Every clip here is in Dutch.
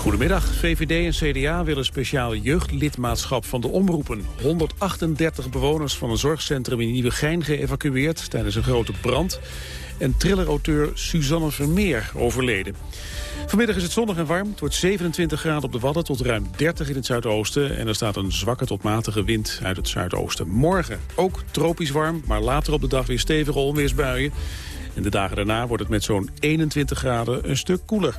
Goedemiddag. VVD en CDA willen speciaal jeugdlidmaatschap van de omroepen. 138 bewoners van een zorgcentrum in Nieuwegein geëvacueerd tijdens een grote brand. En thriller-auteur Suzanne Vermeer overleden. Vanmiddag is het zonnig en warm. Het wordt 27 graden op de Wadden tot ruim 30 in het zuidoosten. En er staat een zwakke tot matige wind uit het zuidoosten. Morgen ook tropisch warm, maar later op de dag weer stevige onweersbuien. En de dagen daarna wordt het met zo'n 21 graden een stuk koeler.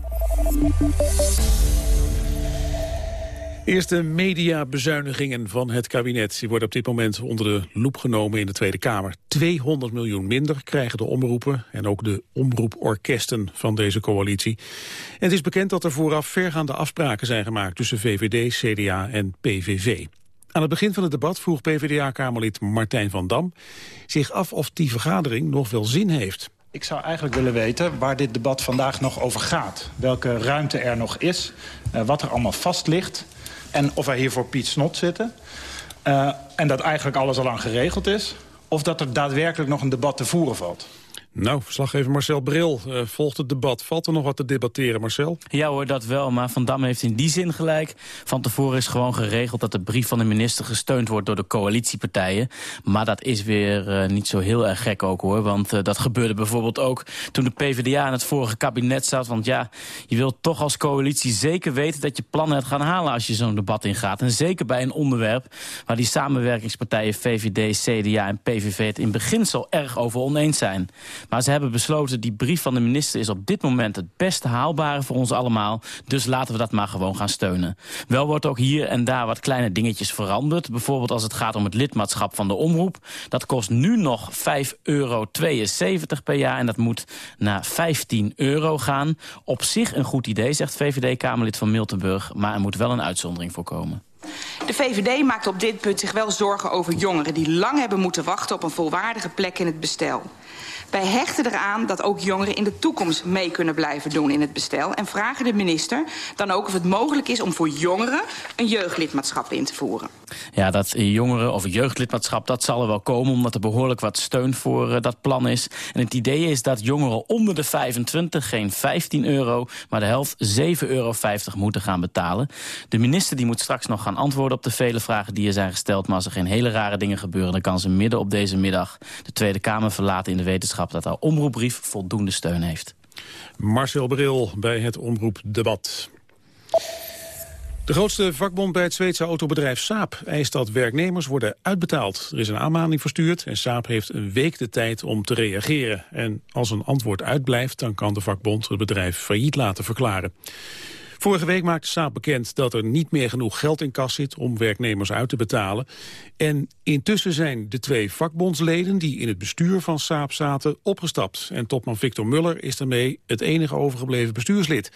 Eerste mediabezuinigingen van het kabinet die worden op dit moment onder de loep genomen in de Tweede Kamer. 200 miljoen minder krijgen de omroepen en ook de omroeporkesten van deze coalitie. En het is bekend dat er vooraf vergaande afspraken zijn gemaakt tussen VVD, CDA en PVV. Aan het begin van het debat vroeg PvdA-kamerlid Martijn van Dam zich af of die vergadering nog wel zin heeft. Ik zou eigenlijk willen weten waar dit debat vandaag nog over gaat. Welke ruimte er nog is, uh, wat er allemaal vast ligt... en of er hier voor Piet Snot zitten. Uh, en dat eigenlijk alles al aan geregeld is... of dat er daadwerkelijk nog een debat te voeren valt. Nou, verslaggever Marcel Bril uh, volgt het debat. Valt er nog wat te debatteren, Marcel? Ja hoor, dat wel. Maar Van Dam heeft in die zin gelijk. Van tevoren is gewoon geregeld dat de brief van de minister gesteund wordt door de coalitiepartijen. Maar dat is weer uh, niet zo heel erg gek ook hoor. Want uh, dat gebeurde bijvoorbeeld ook toen de PvdA in het vorige kabinet zat. Want ja, je wilt toch als coalitie zeker weten dat je plannen hebt gaan halen als je zo'n debat ingaat. En zeker bij een onderwerp waar die samenwerkingspartijen VVD, CDA en PVV het in beginsel erg over oneens zijn. Maar ze hebben besloten, die brief van de minister is op dit moment het beste haalbare voor ons allemaal. Dus laten we dat maar gewoon gaan steunen. Wel wordt ook hier en daar wat kleine dingetjes veranderd. Bijvoorbeeld als het gaat om het lidmaatschap van de omroep. Dat kost nu nog 5,72 euro per jaar en dat moet naar 15 euro gaan. Op zich een goed idee, zegt VVD-Kamerlid van Miltenburg. Maar er moet wel een uitzondering voor komen. De VVD maakt op dit punt zich wel zorgen over jongeren... die lang hebben moeten wachten op een volwaardige plek in het bestel. Wij hechten eraan dat ook jongeren in de toekomst mee kunnen blijven doen in het bestel... en vragen de minister dan ook of het mogelijk is om voor jongeren een jeugdlidmaatschap in te voeren. Ja, dat jongeren of jeugdlidmaatschap, dat zal er wel komen... omdat er behoorlijk wat steun voor uh, dat plan is. En het idee is dat jongeren onder de 25 geen 15 euro... maar de helft 7,50 euro moeten gaan betalen. De minister die moet straks nog gaan antwoorden op de vele vragen die er zijn gesteld... maar als er geen hele rare dingen gebeuren... dan kan ze midden op deze middag de Tweede Kamer verlaten in de wetenschap... dat haar omroepbrief voldoende steun heeft. Marcel Bril bij het omroepdebat. De grootste vakbond bij het Zweedse autobedrijf Saab eist dat werknemers worden uitbetaald. Er is een aanmaning verstuurd en Saab heeft een week de tijd om te reageren. En als een antwoord uitblijft, dan kan de vakbond het bedrijf failliet laten verklaren. Vorige week maakte Saab bekend dat er niet meer genoeg geld in kas zit om werknemers uit te betalen. En intussen zijn de twee vakbondsleden die in het bestuur van Saab zaten opgestapt. En topman Victor Muller is daarmee het enige overgebleven bestuurslid.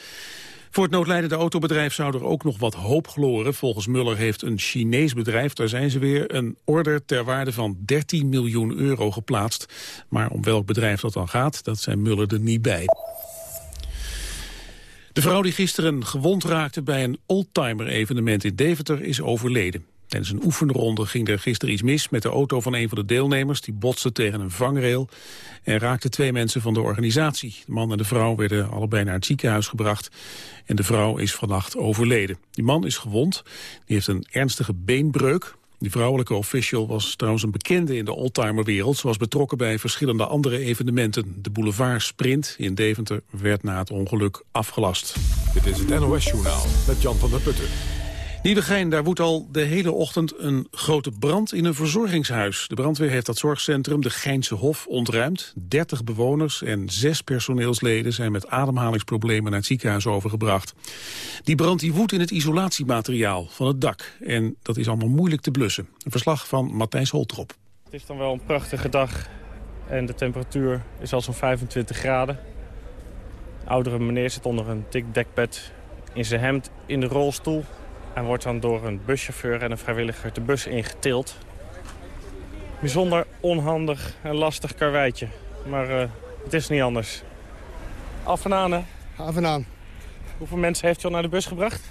Voor het noodlijdende autobedrijf zou er ook nog wat hoop gloren. Volgens Muller heeft een Chinees bedrijf, daar zijn ze weer, een order ter waarde van 13 miljoen euro geplaatst. Maar om welk bedrijf dat dan gaat, dat zijn Muller er niet bij. De vrouw die gisteren gewond raakte bij een oldtimer-evenement in Deventer is overleden. Tijdens een oefenronde ging er gisteren iets mis met de auto van een van de deelnemers. Die botste tegen een vangrail en raakte twee mensen van de organisatie. De man en de vrouw werden allebei naar het ziekenhuis gebracht. En de vrouw is vannacht overleden. Die man is gewond. Die heeft een ernstige beenbreuk. Die vrouwelijke official was trouwens een bekende in de oldtimerwereld. Ze was betrokken bij verschillende andere evenementen. De boulevard Sprint in Deventer werd na het ongeluk afgelast. Dit is het NOS Journaal met Jan van der Putten. Nieuwegein, daar woedt al de hele ochtend een grote brand in een verzorgingshuis. De brandweer heeft dat zorgcentrum, de Geinse Hof, ontruimd. 30 bewoners en 6 personeelsleden zijn met ademhalingsproblemen naar het ziekenhuis overgebracht. Die brand die woedt in het isolatiemateriaal van het dak. En dat is allemaal moeilijk te blussen. Een verslag van Matthijs Holtrop. Het is dan wel een prachtige dag en de temperatuur is al zo'n 25 graden. De oudere meneer zit onder een dik dekbed in zijn hemd in de rolstoel. En wordt dan door een buschauffeur en een vrijwilliger de bus ingetild. Bijzonder onhandig en lastig karweitje. Maar uh, het is niet anders. Af en aan, hè? Af en aan. Hoeveel mensen heeft u al naar de bus gebracht?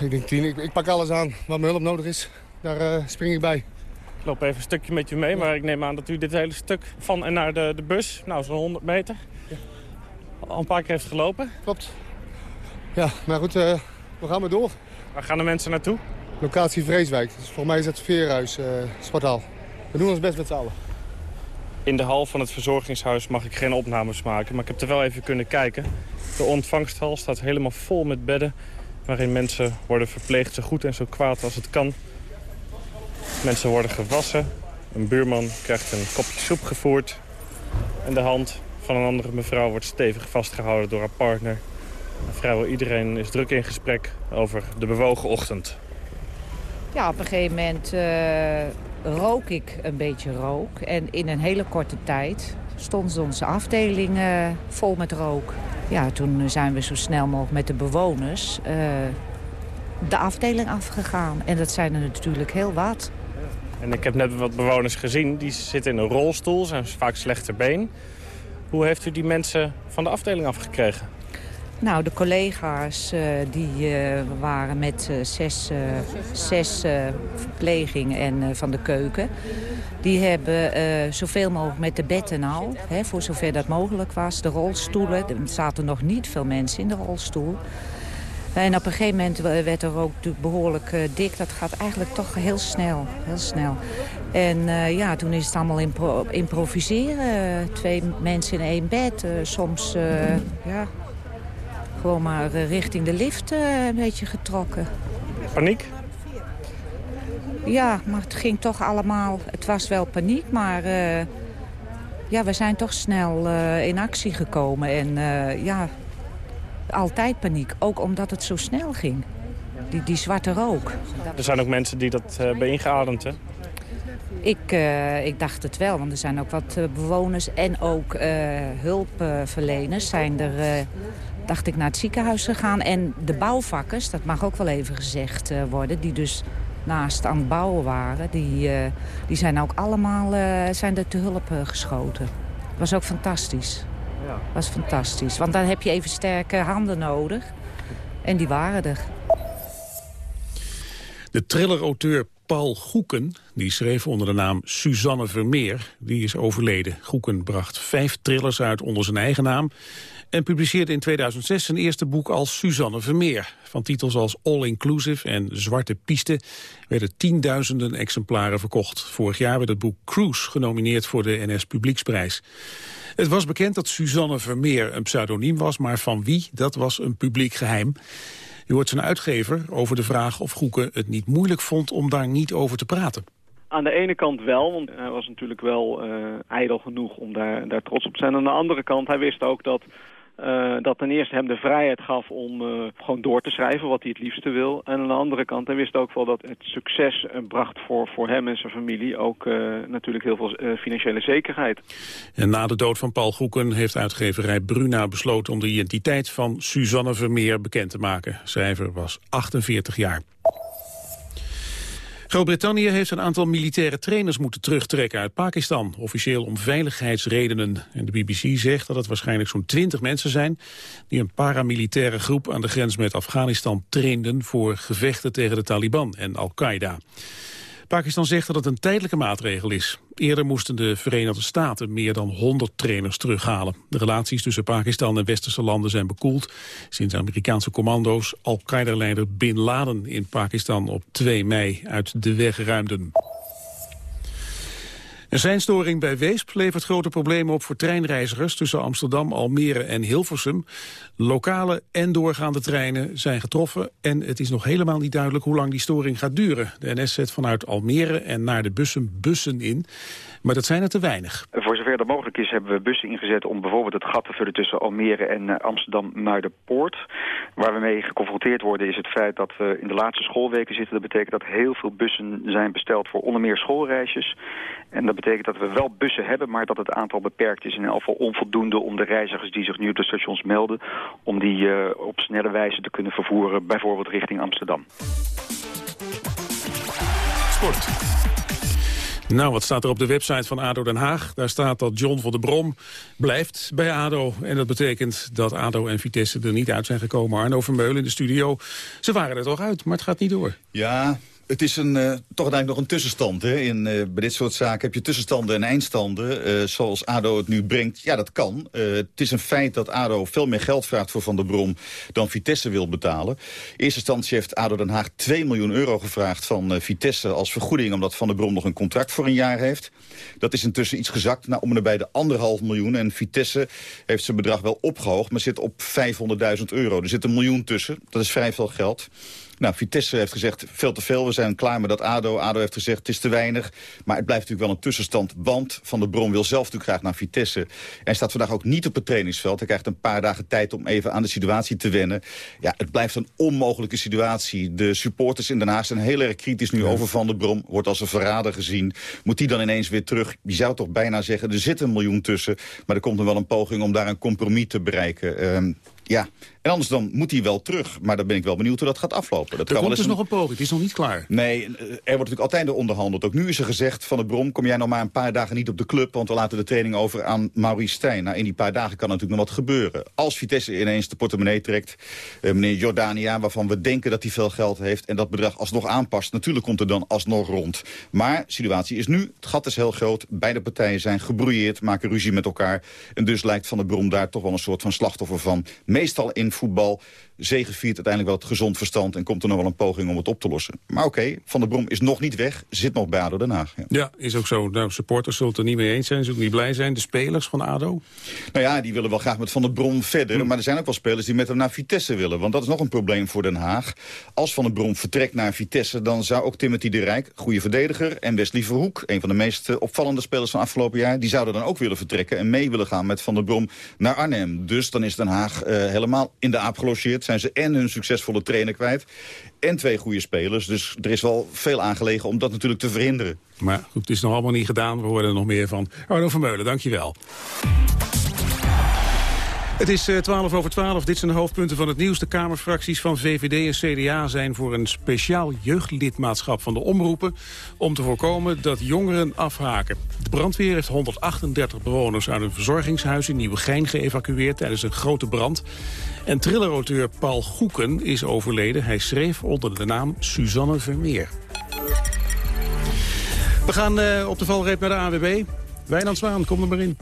Ik denk tien. Ik, ik pak alles aan wat mijn hulp nodig is. Daar uh, spring ik bij. Ik loop even een stukje met je mee, maar ik neem aan dat u dit hele stuk van en naar de, de bus, nou zo'n 100 meter, al een paar keer heeft gelopen. Klopt. Ja, maar goed, uh, we gaan maar door. Waar gaan de mensen naartoe? Locatie Vreeswijk. Dus volgens mij is het Veerhuis, uh, Spartaal. We doen ons best met z'n allen. In de hal van het verzorgingshuis mag ik geen opnames maken, maar ik heb er wel even kunnen kijken. De ontvangsthal staat helemaal vol met bedden waarin mensen worden verpleegd zo goed en zo kwaad als het kan. Mensen worden gewassen. Een buurman krijgt een kopje soep gevoerd. En de hand van een andere mevrouw wordt stevig vastgehouden door haar partner. Vrijwel iedereen is druk in gesprek over de bewogen ochtend. Ja, op een gegeven moment uh, rook ik een beetje rook. En in een hele korte tijd stond onze afdeling uh, vol met rook. Ja, toen zijn we zo snel mogelijk met de bewoners uh, de afdeling afgegaan. En dat zijn er natuurlijk heel wat. En ik heb net wat bewoners gezien, die zitten in een rolstoel, zijn vaak slechter been. Hoe heeft u die mensen van de afdeling afgekregen? Nou, de collega's uh, die uh, waren met uh, zes, zes verpleging en van de keuken. Die hebben zoveel mogelijk met de betten al, hè, voor zover dat mogelijk was. De rolstoelen, er zaten nog niet veel mensen in de rolstoel. En op een gegeven moment werd er ook behoorlijk dik. Dat gaat eigenlijk toch heel snel. Heel snel. En ja, toen is het allemaal impro improviseren. Twee mensen in één bed. Soms ja, gewoon maar richting de lift een beetje getrokken. Paniek? Ja, maar het ging toch allemaal... Het was wel paniek, maar... ja, we zijn toch snel in actie gekomen. En ja, altijd paniek. Ook omdat het zo snel ging. Die, die zwarte rook. Er zijn ook mensen die dat uh, hebben ingeademd, hè? Ik, ik dacht het wel, want er zijn ook wat bewoners en ook hulpverleners zijn er, dacht ik, naar het ziekenhuis gegaan. En de bouwvakkers, dat mag ook wel even gezegd worden, die dus naast aan het bouwen waren, die, die zijn ook allemaal zijn er te hulp geschoten. Dat was ook fantastisch. Ja. was fantastisch. Want dan heb je even sterke handen nodig. En die waren er. De thriller-auteur Paul Goeken, die schreef onder de naam Suzanne Vermeer, die is overleden. Goeken bracht vijf thrillers uit onder zijn eigen naam en publiceerde in 2006 zijn eerste boek als Suzanne Vermeer. Van titels als All Inclusive en Zwarte Piste werden tienduizenden exemplaren verkocht. Vorig jaar werd het boek Cruise genomineerd voor de NS Publieksprijs. Het was bekend dat Suzanne Vermeer een pseudoniem was, maar van wie, dat was een publiek geheim. U hoort zijn uitgever over de vraag of Goeke het niet moeilijk vond om daar niet over te praten. Aan de ene kant wel, want hij was natuurlijk wel uh, ijdel genoeg om daar, daar trots op te zijn. Aan de andere kant, hij wist ook dat uh, dat ten eerste hem de vrijheid gaf om uh, gewoon door te schrijven wat hij het liefste wil. En aan de andere kant, hij wist ook wel dat het succes uh, bracht voor, voor hem en zijn familie ook natuurlijk heel veel financiële zekerheid. En na de dood van Paul Goeken heeft uitgeverij Bruna besloten om de identiteit van Suzanne Vermeer bekend te maken. Schrijver was 48 jaar. Groot-Brittannië heeft een aantal militaire trainers moeten terugtrekken uit Pakistan, officieel om veiligheidsredenen. En de BBC zegt dat het waarschijnlijk zo'n twintig mensen zijn die een paramilitaire groep aan de grens met Afghanistan trainden voor gevechten tegen de Taliban en Al-Qaeda. Pakistan zegt dat het een tijdelijke maatregel is. Eerder moesten de Verenigde Staten meer dan 100 trainers terughalen. De relaties tussen Pakistan en westerse landen zijn bekoeld... sinds Amerikaanse commando's Al-Qaeda-leider Bin Laden in Pakistan op 2 mei uit de weg ruimden. Een seinstoring bij Weesp levert grote problemen op voor treinreizigers tussen Amsterdam, Almere en Hilversum. Lokale en doorgaande treinen zijn getroffen en het is nog helemaal niet duidelijk hoe lang die storing gaat duren. De NS zet vanuit Almere en naar de bussen bussen in. Maar dat zijn er te weinig. Zover dat mogelijk is hebben we bussen ingezet om bijvoorbeeld het gat te vullen tussen Almere en uh, Amsterdam naar de poort. Waar we mee geconfronteerd worden is het feit dat we in de laatste schoolweken zitten. Dat betekent dat heel veel bussen zijn besteld voor onder meer schoolreisjes. En dat betekent dat we wel bussen hebben, maar dat het aantal beperkt is. In elk geval onvoldoende om de reizigers die zich nu op de stations melden... om die uh, op snelle wijze te kunnen vervoeren, bijvoorbeeld richting Amsterdam. Nou, wat staat er op de website van ADO Den Haag? Daar staat dat John van der Brom blijft bij ADO. En dat betekent dat ADO en Vitesse er niet uit zijn gekomen. Arno Vermeulen in de studio. Ze waren er toch uit, maar het gaat niet door. Ja, het is een, uh, toch uiteindelijk nog een tussenstand. Hè? In, uh, bij dit soort zaken heb je tussenstanden en eindstanden. Uh, zoals ADO het nu brengt, ja, dat kan. het is een feit dat ADO veel meer geld vraagt voor Van der Brom... dan Vitesse wil betalen. In eerste instantie heeft ADO Den Haag 2 miljoen euro gevraagd van Vitesse... als vergoeding omdat Van der Brom nog een contract voor een jaar heeft. Dat is intussen iets gezakt naar om en bij de anderhalf miljoen. En Vitesse heeft zijn bedrag wel opgehoogd, maar zit op 500.000 euro. Er zit een miljoen tussen. Dat is vrij veel geld. Nou, Vitesse heeft gezegd veel te veel. We zijn klaar met dat ADO. ADO heeft gezegd het is te weinig. Maar het blijft natuurlijk wel een tussenstand. Want Van der Brom wil zelf natuurlijk graag naar Vitesse. En staat vandaag ook niet op het trainingsveld. Hij krijgt een paar dagen tijd om even aan de situatie te wennen. Ja, het blijft een onmogelijke situatie. De supporters in Den Haag zijn heel erg kritisch nu over Van der Brom. Wordt als een verrader gezien. Moet die dan ineens weer terug? Je zou toch bijna zeggen, er zit een miljoen tussen. Maar er komt er wel een poging om daar een compromis te bereiken. Um, ja, en anders dan moet hij wel terug. Maar dan ben ik wel benieuwd hoe dat gaat aflopen. Dat er komt dus nog een poging, het is nog niet klaar. Nee, er wordt natuurlijk altijd onderhandeld. Ook nu is er gezegd van de Brom, kom jij nog maar een paar dagen niet op de club... want we laten de training over aan Maurice Stijn. Nou, in die paar dagen kan natuurlijk nog wat gebeuren. Als Vitesse ineens de portemonnee trekt, eh, meneer Jordania... waarvan we denken dat hij veel geld heeft en dat bedrag alsnog aanpast... natuurlijk komt er dan alsnog rond. Maar de situatie is nu, het gat is heel groot... beide partijen zijn gebrouilleerd, maken ruzie met elkaar... en dus lijkt Van de Brom daar toch wel een soort van slachtoffer van... Meestal in voetbal zegeviert uiteindelijk wel het gezond verstand... en komt er nog wel een poging om het op te lossen. Maar oké, Van der Brom is nog niet weg, zit nog bij ADO Den Haag. Ja, ja is ook zo. Nou, supporters zullen het er niet mee eens zijn, zullen niet blij zijn. De spelers van ADO? Nou ja, die willen wel graag met Van der Brom verder. Hm. Maar er zijn ook wel spelers die met hem naar Vitesse willen. Want dat is nog een probleem voor Den Haag. Als Van der Brom vertrekt naar Vitesse... dan zou ook Timothy de Rijk, goede verdediger... en Wesley Verhoek, een van de meest eh, opvallende spelers van afgelopen jaar... die zouden dan ook willen vertrekken en mee willen gaan met Van der Brom naar Arnhem. Dus dan is Den Haag uh, helemaal in de aap gelogeerd. Zijn ze en hun succesvolle trainer kwijt. En twee goede spelers. Dus er is wel veel aangelegen om dat natuurlijk te verhinderen. Maar goed, het is nog allemaal niet gedaan. We horen er nog meer van. Arno Vermeulen, dankjewel. Het is 12 eh, over 12. Dit zijn de hoofdpunten van het nieuws. De Kamerfracties van VVD en CDA zijn voor een speciaal jeugdlidmaatschap van de omroepen... om te voorkomen dat jongeren afhaken. De brandweer heeft 138 bewoners uit een verzorgingshuis in Nieuwegein geëvacueerd tijdens een grote brand. En trillerauteur Paul Goeken is overleden. Hij schreef onder de naam Suzanne Vermeer. We gaan uh, op de valreep naar de AWB. Wijnand Zwaan, kom er maar in.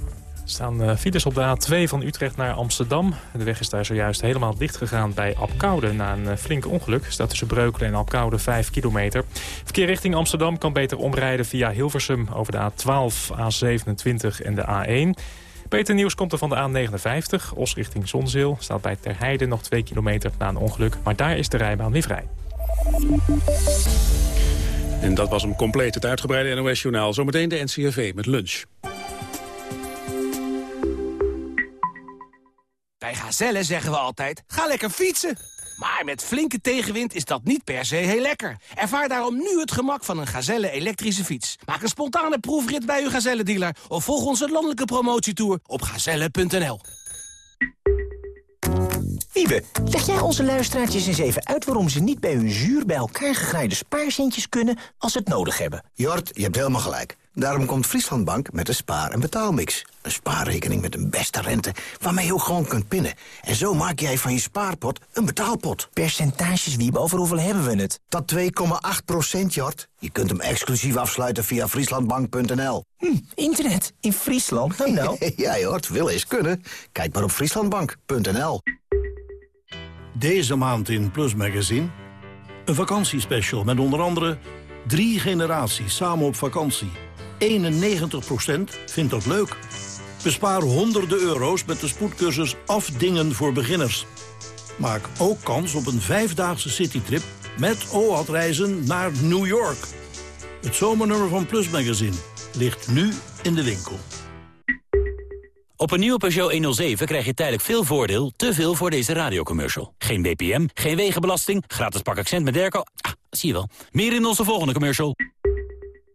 Er staan uh, files op de A2 van Utrecht naar Amsterdam. De weg is daar zojuist helemaal dicht gegaan bij Apkoude na een uh, flink ongeluk. Staat tussen Breukelen en Apkoude 5 kilometer. Verkeer richting Amsterdam kan beter omrijden via Hilversum over de A12, A27 en de A1. Beter nieuws komt er van de A59, Os richting Zonzeel. Staat bij Terheide nog 2 kilometer na een ongeluk, maar daar is de rijbaan weer vrij. En dat was hem compleet, het uitgebreide NOS-journaal. Zometeen de NCRV met lunch. Bij Gazelle zeggen we altijd, ga lekker fietsen. Maar met flinke tegenwind is dat niet per se heel lekker. Ervaar daarom nu het gemak van een Gazelle elektrische fiets. Maak een spontane proefrit bij uw Gazelle-dealer... of volg onze landelijke promotietour op gazelle.nl. Wiebe, leg jij onze luisteraartjes eens even uit... waarom ze niet bij hun zuur bij elkaar gegraaide spaarcentjes kunnen... als ze het nodig hebben? Jort, je hebt helemaal gelijk. Daarom komt Frieslandbank met een spaar- en betaalmix. Een spaarrekening met een beste rente waarmee je ook gewoon kunt pinnen. En zo maak jij van je spaarpot een betaalpot. Percentages, Wiebe, over hoeveel hebben we het? Dat 2,8 procent, Jort. Je kunt hem exclusief afsluiten via frieslandbank.nl. Hm, internet in Friesland? Nou, nou. ja, Jort, wil eens kunnen. Kijk maar op frieslandbank.nl. Deze maand in Plus Magazine... een vakantiespecial met onder andere... drie generaties samen op vakantie... 91% vindt dat leuk. Bespaar honderden euro's met de spoedcursus Afdingen voor beginners. Maak ook kans op een vijfdaagse citytrip met OAT-reizen naar New York. Het zomernummer van Plus Magazine ligt nu in de winkel. Op een nieuwe Peugeot 107 krijg je tijdelijk veel voordeel, te veel voor deze radiocommercial. Geen BPM, geen wegenbelasting, gratis pak accent met Derco. Ah, zie je wel. Meer in onze volgende commercial.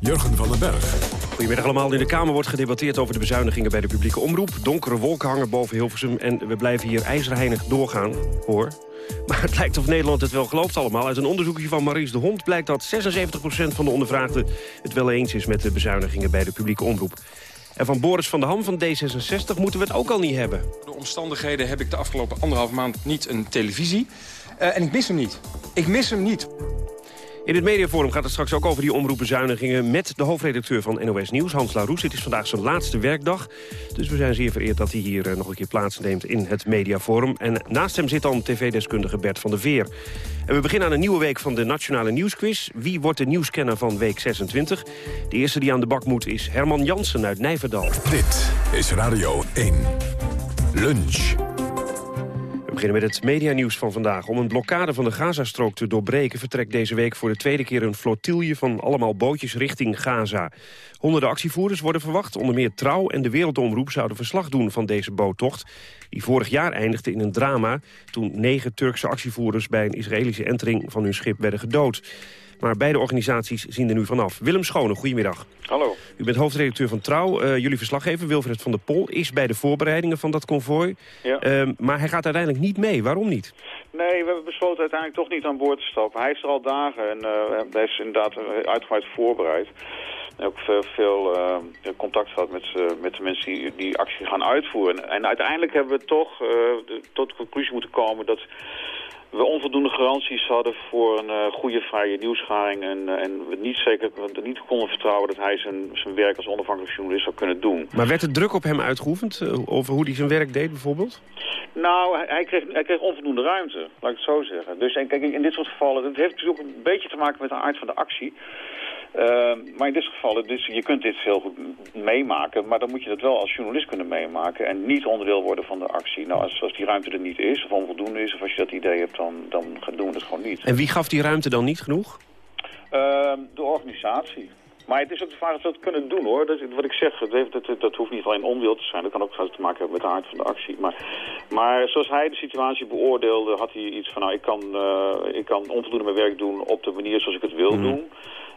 Jurgen van den Berg. Goedemiddag allemaal. In de Kamer wordt gedebatteerd over de bezuinigingen bij de publieke omroep. Donkere wolken hangen boven Hilversum en we blijven hier ijzerheinig doorgaan, hoor. Maar het lijkt of Nederland het wel gelooft allemaal. Uit een onderzoekje van Maries de Hond blijkt dat 76% van de ondervraagden het wel eens is met de bezuinigingen bij de publieke omroep. En van Boris van der Ham van D66 moeten we het ook al niet hebben. Door omstandigheden heb ik de afgelopen anderhalf maand niet een televisie. Uh, en ik mis hem niet. Ik mis hem niet. In het mediaforum gaat het straks ook over die omroepbezuinigingen... met de hoofdredacteur van NOS Nieuws, Hans Laroes. Het is vandaag zijn laatste werkdag. Dus we zijn zeer vereerd dat hij hier uh, nog een keer plaatsneemt in het mediaforum. En naast hem zit dan tv-deskundige Bert van der Veer. En we beginnen aan een nieuwe week van de Nationale Nieuwsquiz. Wie wordt de nieuwscanner van week 26? De eerste die aan de bak moet is Herman Jansen uit Nijverdal. Dit is Radio 1. Lunch. Beginnen met het medianieuws van vandaag. Om een blokkade van de Gazastrook te doorbreken... vertrekt deze week voor de tweede keer een flotille van allemaal bootjes richting Gaza. Honderden actievoerders worden verwacht. Onder meer Trouw en de Wereldomroep zouden verslag doen van deze boottocht. Die vorig jaar eindigde in een drama... toen negen Turkse actievoerders bij een Israëlische entering van hun schip werden gedood. Maar beide organisaties zien er nu vanaf. Willem Schone, goedemiddag. Hallo. U bent hoofdredacteur van Trouw. Uh, jullie verslaggever Wilfred van der Pol is bij de voorbereidingen van dat konvooi. Ja. Uh, maar hij gaat uiteindelijk niet mee. Waarom niet? Nee, we hebben besloten uiteindelijk toch niet aan boord te stappen. Hij is er al dagen en uh, hij is inderdaad uitgebreid voorbereid. En ook veel, veel uh, contact gehad met, uh, met de mensen die die actie gaan uitvoeren. En uiteindelijk hebben we toch uh, tot de conclusie moeten komen dat we onvoldoende garanties hadden voor een uh, goede vrije nieuwsgaring en, uh, en we niet zeker niet konden vertrouwen dat hij zijn, zijn werk als onafhankelijk journalist zou kunnen doen. Maar werd er druk op hem uitgeoefend uh, over hoe hij zijn werk deed bijvoorbeeld? Nou, hij, hij, kreeg, hij kreeg onvoldoende ruimte, laat ik het zo zeggen. Dus en, kijk, in dit soort gevallen, het heeft natuurlijk ook een beetje te maken met de aard van de actie. Uh, maar in dit geval, dus je kunt dit heel goed meemaken, maar dan moet je dat wel als journalist kunnen meemaken en niet onderdeel worden van de actie. Nou, als, als die ruimte er niet is, of onvoldoende is, of als je dat idee hebt, dan, dan doen we het gewoon niet. En wie gaf die ruimte dan niet genoeg? Uh, de organisatie. Maar het is ook de vraag of we dat kunnen doen hoor. Dat, wat ik zeg, dat, dat, dat hoeft niet alleen onwil te zijn. Dat kan ook te maken hebben met de aard van de actie. Maar, maar zoals hij de situatie beoordeelde, had hij iets van... nou, ik kan, uh, ik kan onvoldoende mijn werk doen op de manier zoals ik het wil mm. doen.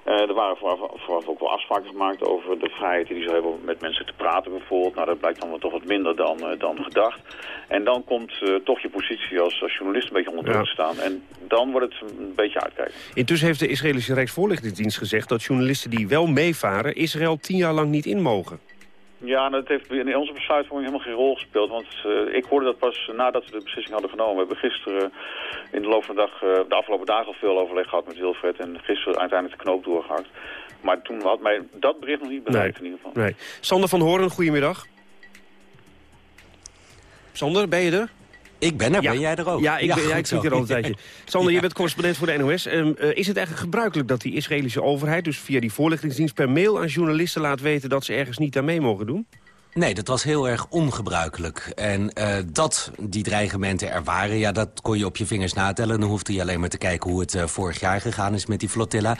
Uh, er waren vooraf, vooraf ook wel afspraken gemaakt over de vrijheid die ze hebben om met mensen te praten bijvoorbeeld. Nou, dat blijkt dan wel toch wat minder dan, uh, dan gedacht. En dan komt uh, toch je positie als, als journalist een beetje onder druk ja. te staan. En dan wordt het een beetje uitkijken. Intussen heeft de Israëlische Rijksvoorlichtingsdienst gezegd dat journalisten die wel meevaren Israël tien jaar lang niet in mogen. Ja, dat heeft in onze besluitvorming helemaal geen rol gespeeld. Want uh, ik hoorde dat pas nadat we de beslissing hadden genomen. We hebben gisteren uh, in de loop van de dag, uh, de afgelopen dagen al veel overleg gehad met Wilfred. En gisteren uiteindelijk de knoop doorgehakt. Maar toen had mij dat bericht nog niet bereikt nee, in ieder geval. Nee. Sander van Hoorn, goedemiddag. Sander, ben je er? Ik ben er, ja. ben jij er ook? Ja, ik, ben, ja, ik zit hier al een tijdje. Sander, je bent correspondent voor de NOS. Um, uh, is het eigenlijk gebruikelijk dat die Israëlische overheid... dus via die voorlichtingsdienst per mail aan journalisten laat weten... dat ze ergens niet aan mee mogen doen? Nee, dat was heel erg ongebruikelijk. En uh, dat die dreigementen er waren, ja, dat kon je op je vingers natellen. Dan hoefde je alleen maar te kijken hoe het uh, vorig jaar gegaan is met die flotilla.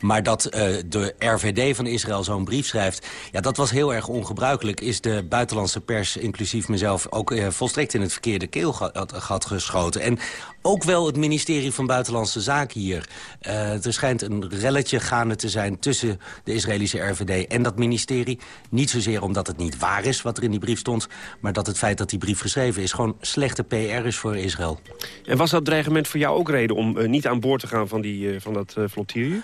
Maar dat uh, de RVD van Israël zo'n brief schrijft... ja, dat was heel erg ongebruikelijk. Is de buitenlandse pers, inclusief mezelf... ook volstrekt in het verkeerde keelgat geschoten. En ook wel het ministerie van Buitenlandse Zaken hier. er schijnt een relletje gaande te zijn tussen de Israëlische RVD en dat ministerie. Niet zozeer omdat het niet waar is wat er in die brief stond... maar dat het feit dat die brief geschreven is... gewoon slechte PR is voor Israël. En was dat dreigement voor jou ook reden om uh, niet aan boord te gaan van, die, uh, van dat uh?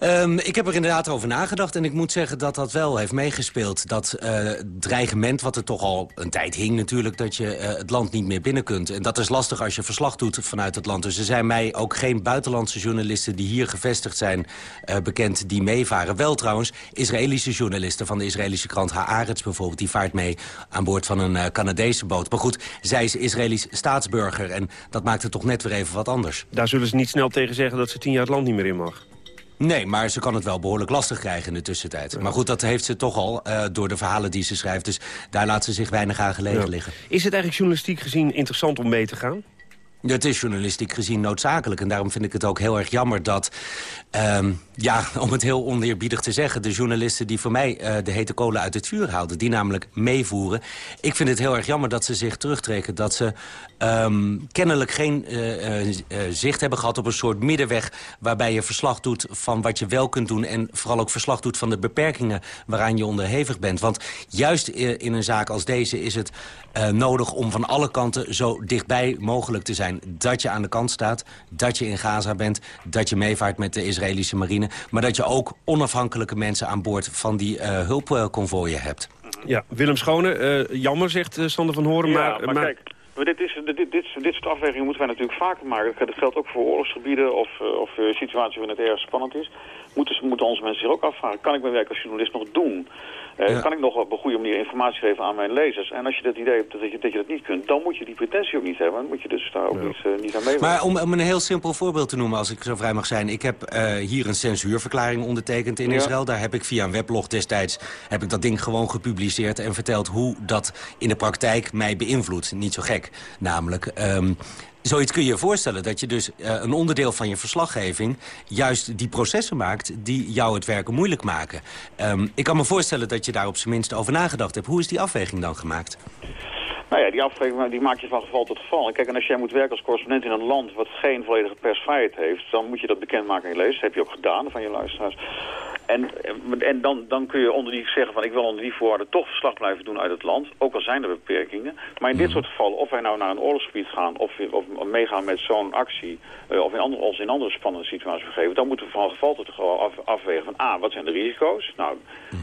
Um, ik heb er inderdaad over nagedacht en ik moet zeggen dat dat wel heeft meegespeeld. Dat uh, dreigement, wat er toch al een tijd hing natuurlijk... dat je uh, het land niet meer binnen kunt. En dat is lastig als je verslag doet vanuit het land. Dus er zijn mij ook geen buitenlandse journalisten die hier gevestigd zijn... Uh, bekend die meevaren. Wel trouwens, Israëlische journalisten van de Israëlische krant Haaretz bijvoorbeeld... die vaart mee aan boord van een Canadese boot. Maar goed, zij is Israëlisch staatsburger en dat maakt het toch net weer even wat anders. Daar zullen ze niet snel tegen zeggen dat ze tien jaar het land niet meer in mag. Nee, maar ze kan het wel behoorlijk lastig krijgen in de tussentijd. Maar goed, dat heeft ze toch al uh, door de verhalen die ze schrijft. Dus daar laat ze zich weinig aan gelegen ja. liggen. Is het eigenlijk journalistiek gezien interessant om mee te gaan? Het is journalistiek gezien noodzakelijk. En daarom vind ik het ook heel erg jammer dat... Um, ja, om het heel oneerbiedig te zeggen... de journalisten die voor mij uh, de hete kolen uit het vuur haalden... die namelijk meevoeren. Ik vind het heel erg jammer dat ze zich terugtrekken. Dat ze um, kennelijk geen uh, uh, zicht hebben gehad op een soort middenweg... waarbij je verslag doet van wat je wel kunt doen... en vooral ook verslag doet van de beperkingen waaraan je onderhevig bent. Want juist in een zaak als deze is het nodig om van alle kanten... zo dichtbij mogelijk te zijn. Dat je aan de kant staat, dat je in Gaza bent... dat je meevaart met de Israëlische marine... maar dat je ook onafhankelijke mensen aan boord van die uh, hulpconvooien hebt. Ja, Willem Schone, uh, jammer, zegt uh, Sander van Horen. Ja, maar, maar, maar... kijk, dit, is, dit, dit, dit, soort afwegingen moeten wij natuurlijk vaker maken. Dat geldt ook voor oorlogsgebieden of, of situaties waarin het erg spannend is. Moeten, moeten onze mensen zich ook afvragen, kan ik mijn werk als journalist nog doen? Uh, ja. Kan ik nog op een goede manier informatie geven aan mijn lezers? En als je dat idee hebt dat je dat, je dat niet kunt, dan moet je die pretentie ook niet hebben. Dan moet je dus daar ook ja. niet, uh, niet aan meewerken. Maar om, om, een heel simpel voorbeeld te noemen, als ik zo vrij mag zijn. Ik heb uh, hier een censuurverklaring ondertekend in ja. Israël. Daar heb ik via een weblog destijds heb ik dat ding gewoon gepubliceerd... en verteld hoe dat in de praktijk mij beïnvloedt. Niet zo gek, namelijk... Um, Zoiets kun je je voorstellen dat je dus uh, een onderdeel van je verslaggeving... juist die processen maakt die jou het werken moeilijk maken. Um, ik kan me voorstellen dat je daar op zijn minst over nagedacht hebt. Hoe is die afweging dan gemaakt? Nou ja, die afweging die maak je van geval tot geval. Kijk, en als jij moet werken als correspondent in een land wat geen volledige persvrijheid heeft... dan moet je dat bekendmaken in je lezen. Dat heb je ook gedaan van je luisteraars. En, en dan, dan kun je onder die zeggen van ik wil onder die voorwaarden toch verslag blijven doen uit het land. Ook al zijn er beperkingen. Maar in dit soort gevallen, of wij nou naar een oorlogsgebied gaan of, of meegaan met zo'n actie. Uh, of in andere, ons in andere spannende situaties begeven. Dan moeten we van geval tot geval af, afwegen van A, wat zijn de risico's? Nou,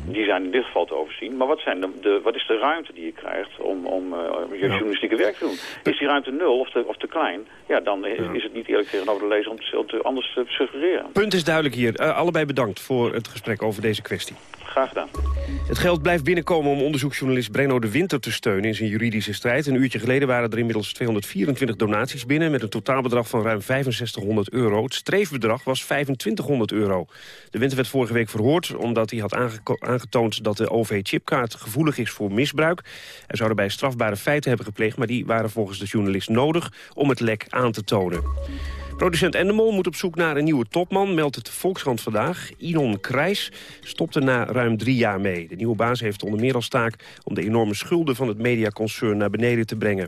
die zijn in dit geval te overzien. Maar wat, zijn de, de, wat is de ruimte die je krijgt om, om uh, je journalistieke werk te doen? Is die ruimte nul of te, of te klein? Ja, dan is, is het niet eerlijk tegenover de lezer om te, om te anders te suggereren. Punt is duidelijk hier. Uh, allebei bedankt voor het gesprek over deze kwestie. Graag gedaan. Het geld blijft binnenkomen om onderzoeksjournalist Brenno de Winter te steunen in zijn juridische strijd. Een uurtje geleden waren er inmiddels 224 donaties binnen met een totaalbedrag van ruim 6500 euro. Het streefbedrag was 2500 euro. De Winter werd vorige week verhoord omdat hij had aangetoond dat de OV-chipkaart gevoelig is voor misbruik. Hij zou daarbij strafbare feiten hebben gepleegd, maar die waren volgens de journalist nodig om het lek aan te tonen. Producent Endemol moet op zoek naar een nieuwe topman, meldt het Volkskrant vandaag. Inon Krijs stopte na ruim drie jaar mee. De nieuwe baas heeft onder meer als taak om de enorme schulden van het mediaconcern naar beneden te brengen.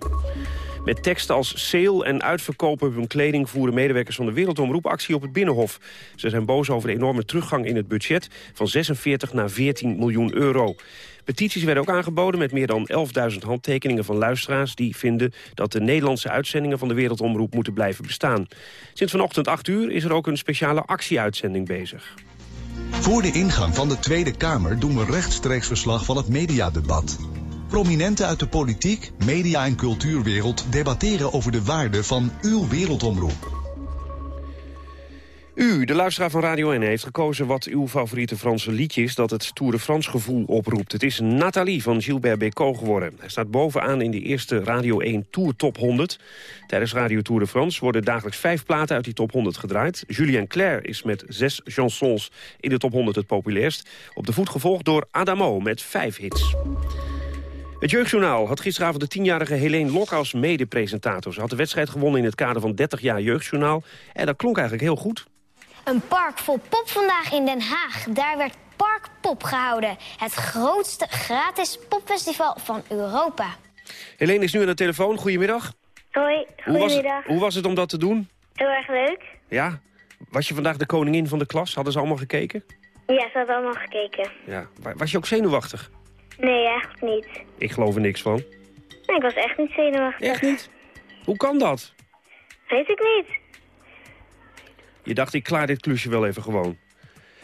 Met teksten als sale en uitverkopen op hun kleding... voeren medewerkers van de Wereldomroep actie op het Binnenhof. Ze zijn boos over de enorme teruggang in het budget... van 46 naar 14 miljoen euro. Petities werden ook aangeboden met meer dan 11.000 handtekeningen van luisteraars... die vinden dat de Nederlandse uitzendingen van de Wereldomroep moeten blijven bestaan. Sinds vanochtend 8 uur is er ook een speciale actieuitzending bezig. Voor de ingang van de Tweede Kamer doen we rechtstreeks verslag van het mediadebat. Prominenten uit de politiek, media en cultuurwereld debatteren over de waarde van uw wereldomroep. U, de luisteraar van Radio 1, heeft gekozen wat uw favoriete Franse liedje is... dat het Tour de France gevoel oproept. Het is Nathalie van Gilbert Bécaud geworden. Hij staat bovenaan in de eerste Radio 1 Tour Top 100. Tijdens Radio Tour de France worden dagelijks vijf platen uit die Top 100 gedraaid. Julien Clerc is met zes chansons in de Top 100 het populairst. Op de voet gevolgd door Adamo met vijf hits. Het Jeugdjournaal had gisteravond de tienjarige Helene Lok als mede-presentator. Ze had de wedstrijd gewonnen in het kader van 30 jaar Jeugdjournaal. En dat klonk eigenlijk heel goed. Een park vol pop vandaag in Den Haag. Daar werd Park Pop gehouden. Het grootste gratis popfestival van Europa. Helene is nu aan de telefoon. Goedemiddag. Hoi, Hoe was, het, goedemiddag. hoe was het om dat te doen? Heel erg leuk. Ja. Was je vandaag de koningin van de klas? Hadden ze allemaal gekeken? Ja, ze hadden allemaal gekeken. Ja. Wa- Was je ook zenuwachtig? Nee, eigenlijk niet. Ik geloof er niks van. Nee, ik was echt niet zenuwachtig. Echt niet? Hoe kan dat? Weet ik niet. Je dacht, ik klaar dit klusje wel even gewoon.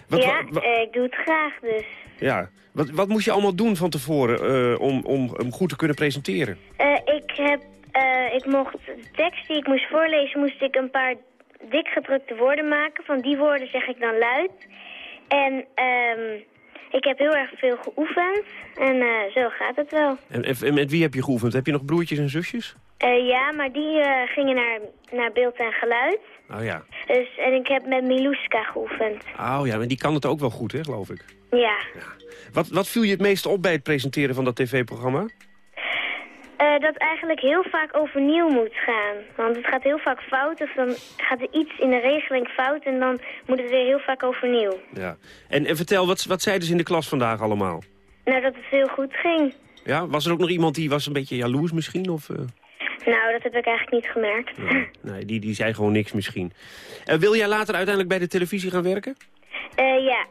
Wat, ja, wa- wa- eh, ik doe het graag dus. ja. Wat, wat moest je allemaal doen van tevoren eh, om, om hem goed te kunnen presenteren? Eh, ik, heb, ik mocht de tekst die ik moest voorlezen, moest ik een paar dik gedrukte woorden maken. Van die woorden zeg ik dan luid. En ehm, ik heb heel erg veel geoefend. En zo gaat het wel. En, en, met wie heb je geoefend? Heb je nog broertjes en zusjes? Ja, maar die gingen naar, naar beeld en geluid. Oh ja. Dus, en ik heb met Miluska geoefend. Oh ja, maar die kan het ook wel goed, hè, geloof ik. Ja. Wat, wat viel je het meest op bij het presenteren van dat tv-programma? Eh, dat eigenlijk heel vaak overnieuw moet gaan. Want het gaat heel vaak fout of dan gaat er iets in de regeling fout en dan moet het weer heel vaak overnieuw. Ja. En, en vertel, wat, wat zeiden ze in de klas vandaag allemaal? Nou, dat het heel goed ging. Ja, was er ook nog iemand die was een beetje jaloers misschien? Of, eh, Nou, dat heb ik eigenlijk niet gemerkt. nee, die, die zei gewoon niks misschien. Eh, wil jij later uiteindelijk bij de televisie gaan werken? Eh, ja.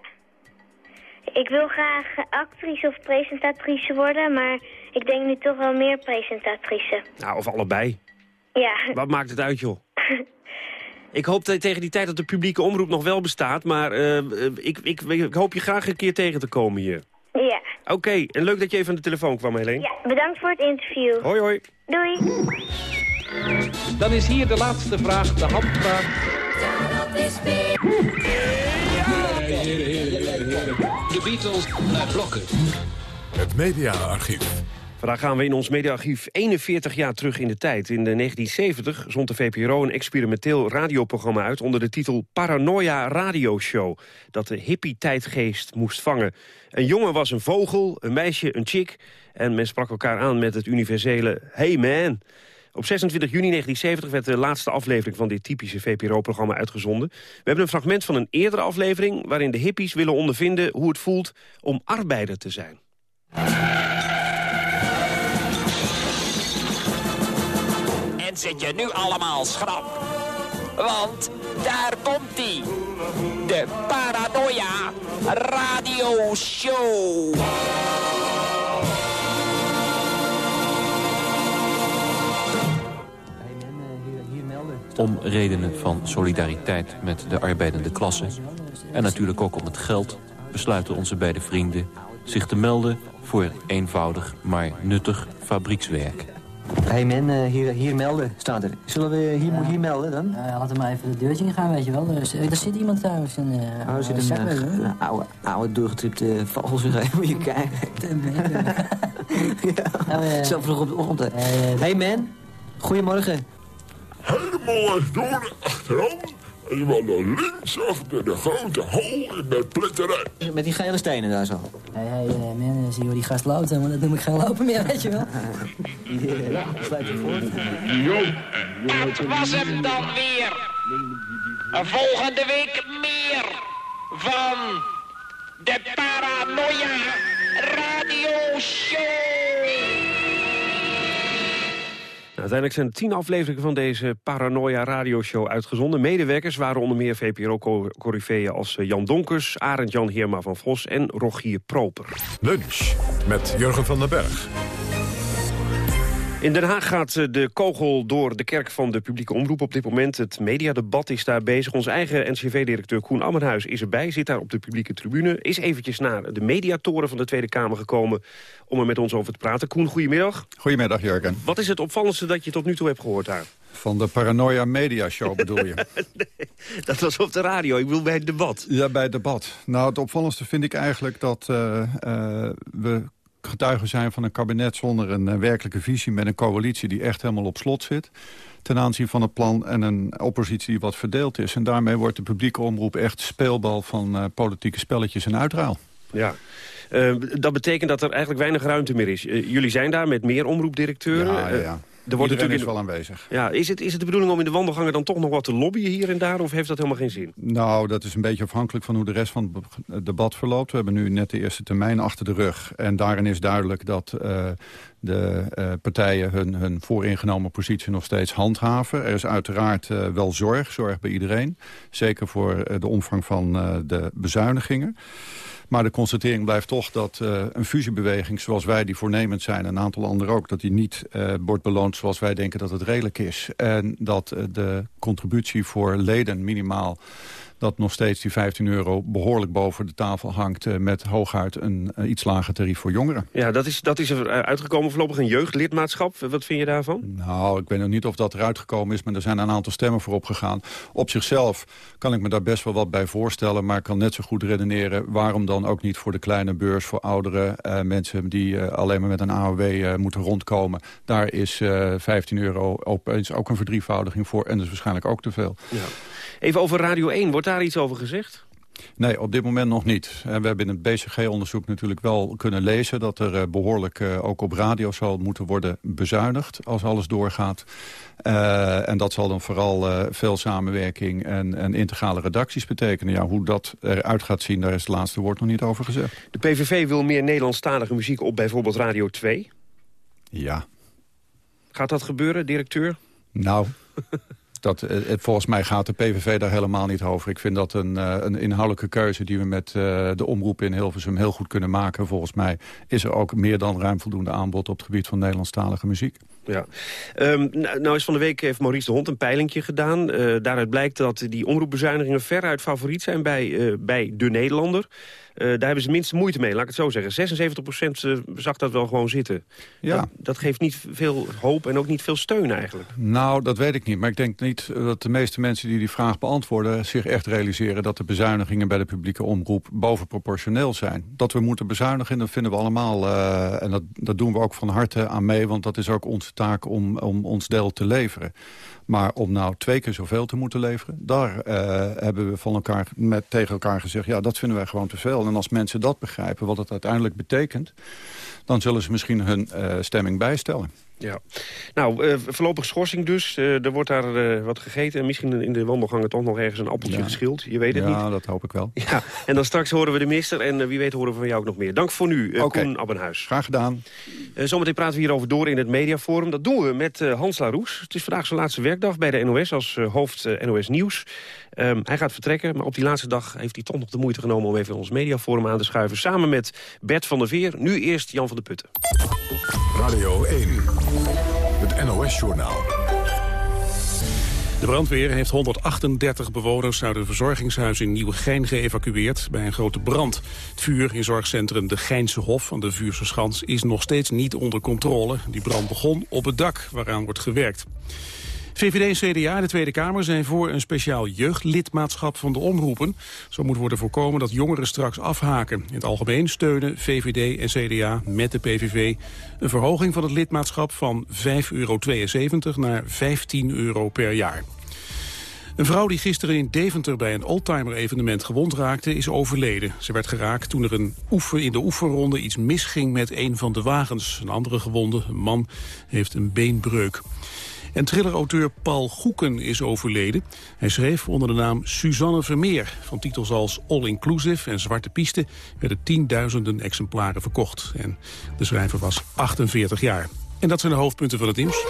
Ik wil graag actrice of presentatrice worden, maar ik denk nu toch wel meer presentatrice. Nou, of allebei. Ja. Wat maakt het uit, joh? Ik hoop dat tegen die tijd dat de publieke omroep nog wel bestaat... maar eh, ik, ik, ik hoop je graag een keer tegen te komen hier. Oké, en leuk dat je even aan de telefoon kwam, Helene. Ja, bedankt voor het interview. Hoi, hoi. Doei. Dan is hier de laatste vraag, de handvraag. De Beatles naar blokken. Het mediaarchief. Vandaag gaan we in ons mediaarchief 41 jaar terug in de tijd. In de 1970 zond de VPRO een experimenteel radioprogramma uit... onder de titel Paranoia Radio Show, dat de hippie-tijdgeest moest vangen. Een jongen was een vogel, een meisje een chick... en men sprak elkaar aan met het universele Hey man... Op 26 juni 1970 werd de laatste aflevering van dit typische VPRO-programma uitgezonden. We hebben een fragment van een eerdere aflevering... waarin de hippies willen ondervinden hoe het voelt om arbeider te zijn. Zit je nu allemaal schrap? Want daar komt ie. De Paranoia Radio Show. Om redenen van solidariteit met de arbeidende klasse... en natuurlijk ook om het geld besluiten onze beide vrienden... zich te melden voor eenvoudig maar nuttig fabriekswerk. Hey men, eh, hier, hier melden staat er. Zullen we hier, hier melden dan? Ja, laten we maar even de deurtje in gaan, weet je wel. Er, er zit iemand thuis. Een, uh, Oh, er zit een, eh, een oude, oude doorgetripte vogel moet je kijken. ja, zo vroeg op de ochtend. Hey man, goedemorgen. Helemaal door de achterom. En je naar links achter de grote hol in het plitterij. Met die gele stenen daar zo. Hé, hé, eh, man, eh, zie je hoe die gast loopt? hè, Maar dat noem ik geen lopen meer, weet je wel. Ja, sluit je voor. Dat was hem dan weer. Volgende week meer van de Paranoia Radio Show. Uiteindelijk zijn tien afleveringen van deze Paranoia radioshow uitgezonden. Medewerkers waren onder meer VPRO-corriveeën als eh, Jan Donkers... Arend Jan Heerma van Vos en Rogier Proper. Lunch met Jurgen van den Berg. In Den Haag gaat eh, de kogel door de kerk van de publieke omroep op dit moment. Het mediadebat is daar bezig. Onze eigen NCV-directeur Koen Ammenhuis is erbij, zit daar op de publieke tribune. Is eventjes naar de mediatoren van de Tweede Kamer gekomen om er met ons over te praten. Koen, goedemiddag. Goedemiddag, Jurgen. Wat is het opvallendste dat je tot nu toe hebt gehoord daar? Van de Paranoia Media Show bedoel je? Dat was op de radio, ik bedoel bij het debat. Ja, bij het debat. Nou, het opvallendste vind ik eigenlijk dat eh, eh, we getuigen zijn van een kabinet zonder een eh, werkelijke visie... met een coalitie die echt helemaal op slot zit ten aanzien van het plan... en een oppositie die wat verdeeld is. En daarmee wordt de publieke omroep echt speelbal van eh, politieke spelletjes en uitruil. Ja. Eh, dat betekent dat er eigenlijk weinig ruimte meer is. Jullie zijn daar met meer omroepdirecteuren. Ja, ja, ja. Er wordt natuurlijk wel aanwezig. Ja, is, het, is het de bedoeling om in de wandelgangen dan toch nog wat te lobbyen hier en daar? Of heeft dat helemaal geen zin? Nou, dat is een beetje afhankelijk van hoe de rest van het debat verloopt. We hebben nu net de eerste termijn achter de rug. En daarin is duidelijk dat eh, de eh, partijen hun, hun vooringenomen positie nog steeds handhaven. Er is uiteraard eh, wel zorg, zorg bij iedereen. Zeker voor eh, de omvang van de bezuinigingen. Maar de constatering blijft toch dat een fusiebeweging zoals wij die voornemend zijn... en een aantal anderen ook, dat die niet wordt beloond zoals wij denken dat het redelijk is. En dat de contributie voor leden minimaal dat nog steeds die 15 euro behoorlijk boven de tafel hangt... Uh, met hooguit een iets lager tarief voor jongeren. Ja, dat is, dat is er uitgekomen voorlopig een jeugdlidmaatschap. Wat vind je daarvan? Nou, ik weet nog niet of dat eruit gekomen is... maar er zijn een aantal stemmen voor opgegaan. Op zichzelf kan ik me daar best wel wat bij voorstellen... maar ik kan net zo goed redeneren... waarom dan ook niet voor de kleine beurs, voor ouderen... mensen die alleen maar met een AOW moeten rondkomen. Daar is 15 euro opeens ook een verdrievoudiging voor... en dat is waarschijnlijk ook te veel. Ja. Even over Radio 1, wordt daar iets over gezegd? Nee, op dit moment nog niet. we hebben in het BCG-onderzoek natuurlijk wel kunnen lezen... dat er eh, behoorlijk uh, ook op radio zal moeten worden bezuinigd... als alles doorgaat. Uh, en dat zal dan vooral veel samenwerking en, en, integrale redacties betekenen. Ja, hoe dat eruit gaat zien, daar is het laatste woord nog niet over gezegd. De PVV wil meer Nederlandstalige muziek op bijvoorbeeld Radio 2. Ja. Gaat dat gebeuren, directeur? Nou, dat, eh, volgens mij gaat de PVV daar helemaal niet over. Ik vind dat een, eh, een inhoudelijke keuze die we met uh, de omroep in Hilversum heel goed kunnen maken. Volgens mij is er ook meer dan ruim voldoende aanbod op het gebied van Nederlandstalige muziek. Ja. Um, nou is van de week heeft Maurice de Hond een peilingje gedaan. Uh, daaruit blijkt dat die omroepbezuinigingen veruit favoriet zijn bij, uh, bij de Nederlander. Uh, daar hebben ze minste moeite mee, laat ik het zo zeggen. 76 procent zag dat wel gewoon zitten. Ja. Dat, dat, geeft niet veel hoop en ook niet veel steun eigenlijk. Nou, dat weet ik niet. Maar ik denk niet dat de meeste mensen die die vraag beantwoorden... zich echt realiseren dat de bezuinigingen bij de publieke omroep bovenproportioneel zijn. Dat we moeten bezuinigen, dat vinden we allemaal. en dat, dat doen we ook van harte aan mee, want dat is ook ons taak om, om ons deel te leveren. Maar om nou twee keer zoveel te moeten leveren... daar uh, hebben we van elkaar met, tegen elkaar gezegd... ja, dat vinden wij gewoon te veel. En als mensen dat begrijpen, wat het uiteindelijk betekent... dan zullen ze misschien hun uh, stemming bijstellen. Ja. Nou, uh, voorlopig schorsing dus. Uh, er wordt daar uh, wat gegeten. En misschien in de wandelgangen toch nog ergens een appeltje ja. geschild. Je weet het ja, niet. Ja, dat hoop ik wel. Ja. En dan straks horen we de minister. En wie weet horen we van jou ook nog meer. Dank voor nu, uh, okay. Koen Abbenhuis. Graag gedaan. zometeen praten we hierover door in het mediaforum. Dat doen we met Hans Laroes. Het is vandaag zijn laatste werkdag bij de NOS als hoofd NOS Nieuws. Um, hij gaat vertrekken, maar op die laatste dag heeft hij toch nog de moeite genomen... om even ons mediaforum aan te schuiven. Samen met Bert van der Veer. Nu eerst Jan van de Putten. Radio 1. NOS-journaal. De brandweer heeft 138 bewoners uit een verzorgingshuis in Nieuwegein geëvacueerd bij een grote brand. Het vuur in zorgcentrum De Geinse Hof van de Vuurse Schans is nog steeds niet onder controle. Die brand begon op het dak waaraan wordt gewerkt. VVD en CDA in de Tweede Kamer zijn voor een speciaal jeugdlidmaatschap van de omroepen. Zo moet worden voorkomen dat jongeren straks afhaken. In het algemeen steunen VVD en CDA met de PVV een verhoging van het lidmaatschap van 5,72 euro naar 15 euro per jaar. Een vrouw die gisteren in Deventer bij een oldtimer-evenement gewond raakte, is overleden. Ze werd geraakt toen er een oefen in de oefenronde iets misging met een van de wagens. Een andere gewonde, een man, heeft een beenbreuk. En thriller-auteur Paul Goeken is overleden. Hij schreef onder de naam Suzanne Vermeer. Van titels als All Inclusive en Zwarte Piste werden tienduizenden exemplaren verkocht. En de schrijver was 48 jaar. En dat zijn de hoofdpunten van het nieuws.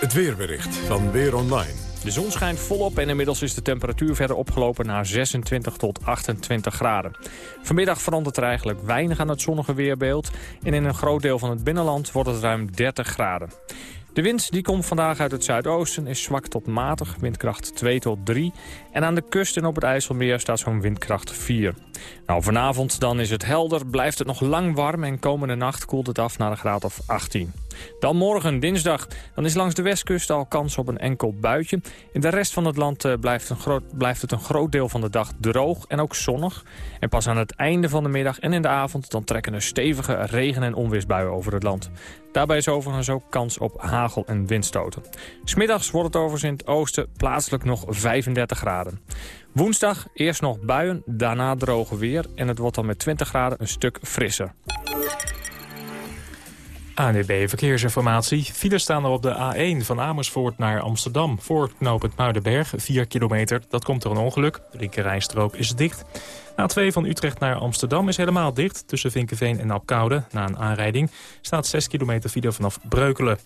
Het weerbericht van Weer Online. De zon schijnt volop en inmiddels is de temperatuur verder opgelopen naar 26 tot 28 graden. Vanmiddag verandert er eigenlijk weinig aan het zonnige weerbeeld. En in een groot deel van het binnenland wordt het ruim 30 graden. De wind die komt vandaag uit het zuidoosten, is zwak tot matig, windkracht 2 tot 3. En aan de kust en op het IJsselmeer staat zo'n windkracht 4. Nou, vanavond dan is het helder, blijft het nog lang warm en komende nacht koelt het af naar een graad of 18. Dan morgen, dinsdag, dan is langs de westkust al kans op een enkel buitje. In de rest van het land eh, blijft, een groot, blijft het een groot deel van de dag droog en ook zonnig. En pas aan het einde van de middag en in de avond dan trekken er stevige regen- en onweersbuien over het land. Daarbij is overigens ook kans op hagel- en windstoten. Smiddags wordt het overigens in het oosten plaatselijk nog 35 graden. Woensdag eerst nog buien, daarna droge weer en het wordt dan met 20 graden een stuk frisser. ANWB Verkeersinformatie. Files staan er op de A1 van Amersfoort naar Amsterdam. Voor knooppunt Muidenberg, 4 kilometer. Dat komt door een ongeluk. De linkerrijstrook is dicht. A2 van Utrecht naar Amsterdam is helemaal dicht. Tussen Vinkenveen en Apkoude. Na een aanrijding staat 6 kilometer file vanaf Breukelen.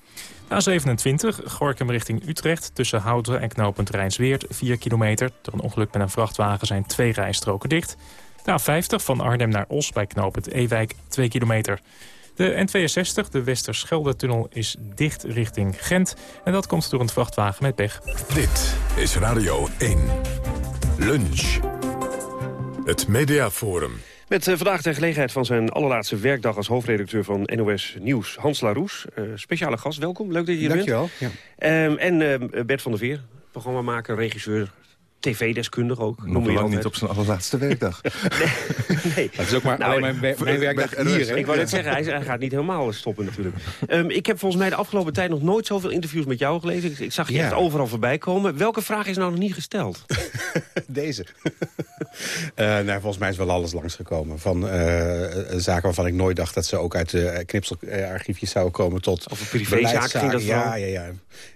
A27 Gorkum richting Utrecht. Tussen Houten en knooppunt Rijnsweert 4 kilometer. Door een ongeluk met een vrachtwagen zijn twee rijstroken dicht. De A50 van Arnhem naar Os bij knooppunt Ewijk 2 kilometer. De N62, de Westerschelde-tunnel, is dicht richting Gent. En dat komt door een vrachtwagen met pech. Dit is Radio 1. Lunch. Het Mediaforum. Met uh, vandaag de gelegenheid van zijn allerlaatste werkdag als hoofdredacteur van NOS Nieuws, Hans Laroes. Uh, speciale gast, welkom. Leuk dat je hier Dankjewel, bent. Ja. Um, en uh, Bert van der Veer, programmamaker, regisseur, tv-deskundig ook. Nog lang niet op zijn allerlaatste werkdag. nee. nee. Dat is ook maar nou, alleen mijn, mijn werkdag hier. Hè? Ik wou net zeggen, hij, hij, gaat niet helemaal stoppen natuurlijk. Um, ik heb volgens mij de afgelopen tijd nog nooit zoveel interviews met jou gelezen. Ik, ik zag je ja. echt overal voorbij komen. Welke vraag is nou nog niet gesteld? Deze. uh, nou, volgens mij is wel alles langsgekomen. Van uh, zaken waarvan ik nooit dacht dat ze ook uit de knipselarchiefjes zouden komen tot... Of ging dat ja, ja, ja.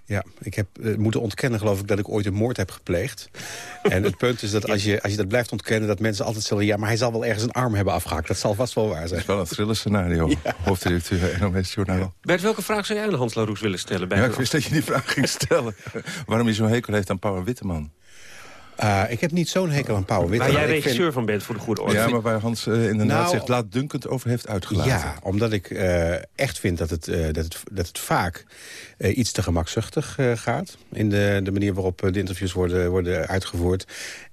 Ja, ik heb uh, moeten ontkennen geloof ik dat ik ooit een moord heb gepleegd. en het punt is dat als je, als je dat blijft ontkennen... dat mensen altijd zullen... ja, maar hij zal wel ergens een arm hebben afgehakt. Dat zal vast wel waar zijn. Dat is wel een thriller scenario. Ja. Hoofdredacteur NOS Journaal. Bert, welke vraag zou jij aan Hans Laroes willen stellen? Bij ja, ik wist dat je die vraag ging stellen. Waarom je zo'n hekel heeft aan Paul Witteman? Uh, ik heb niet zo'n hekel aan Pauw Witteman. Waar jij regisseur vind... van bent, voor de goede orde. Ja, maar waar Hans uh, inderdaad nou, zich laatdunkend over heeft uitgelaten. Ja, omdat ik uh, echt vind dat het, dat het, dat het vaak iets te gemakzuchtig gaat. In de, de manier waarop de interviews worden, worden uitgevoerd.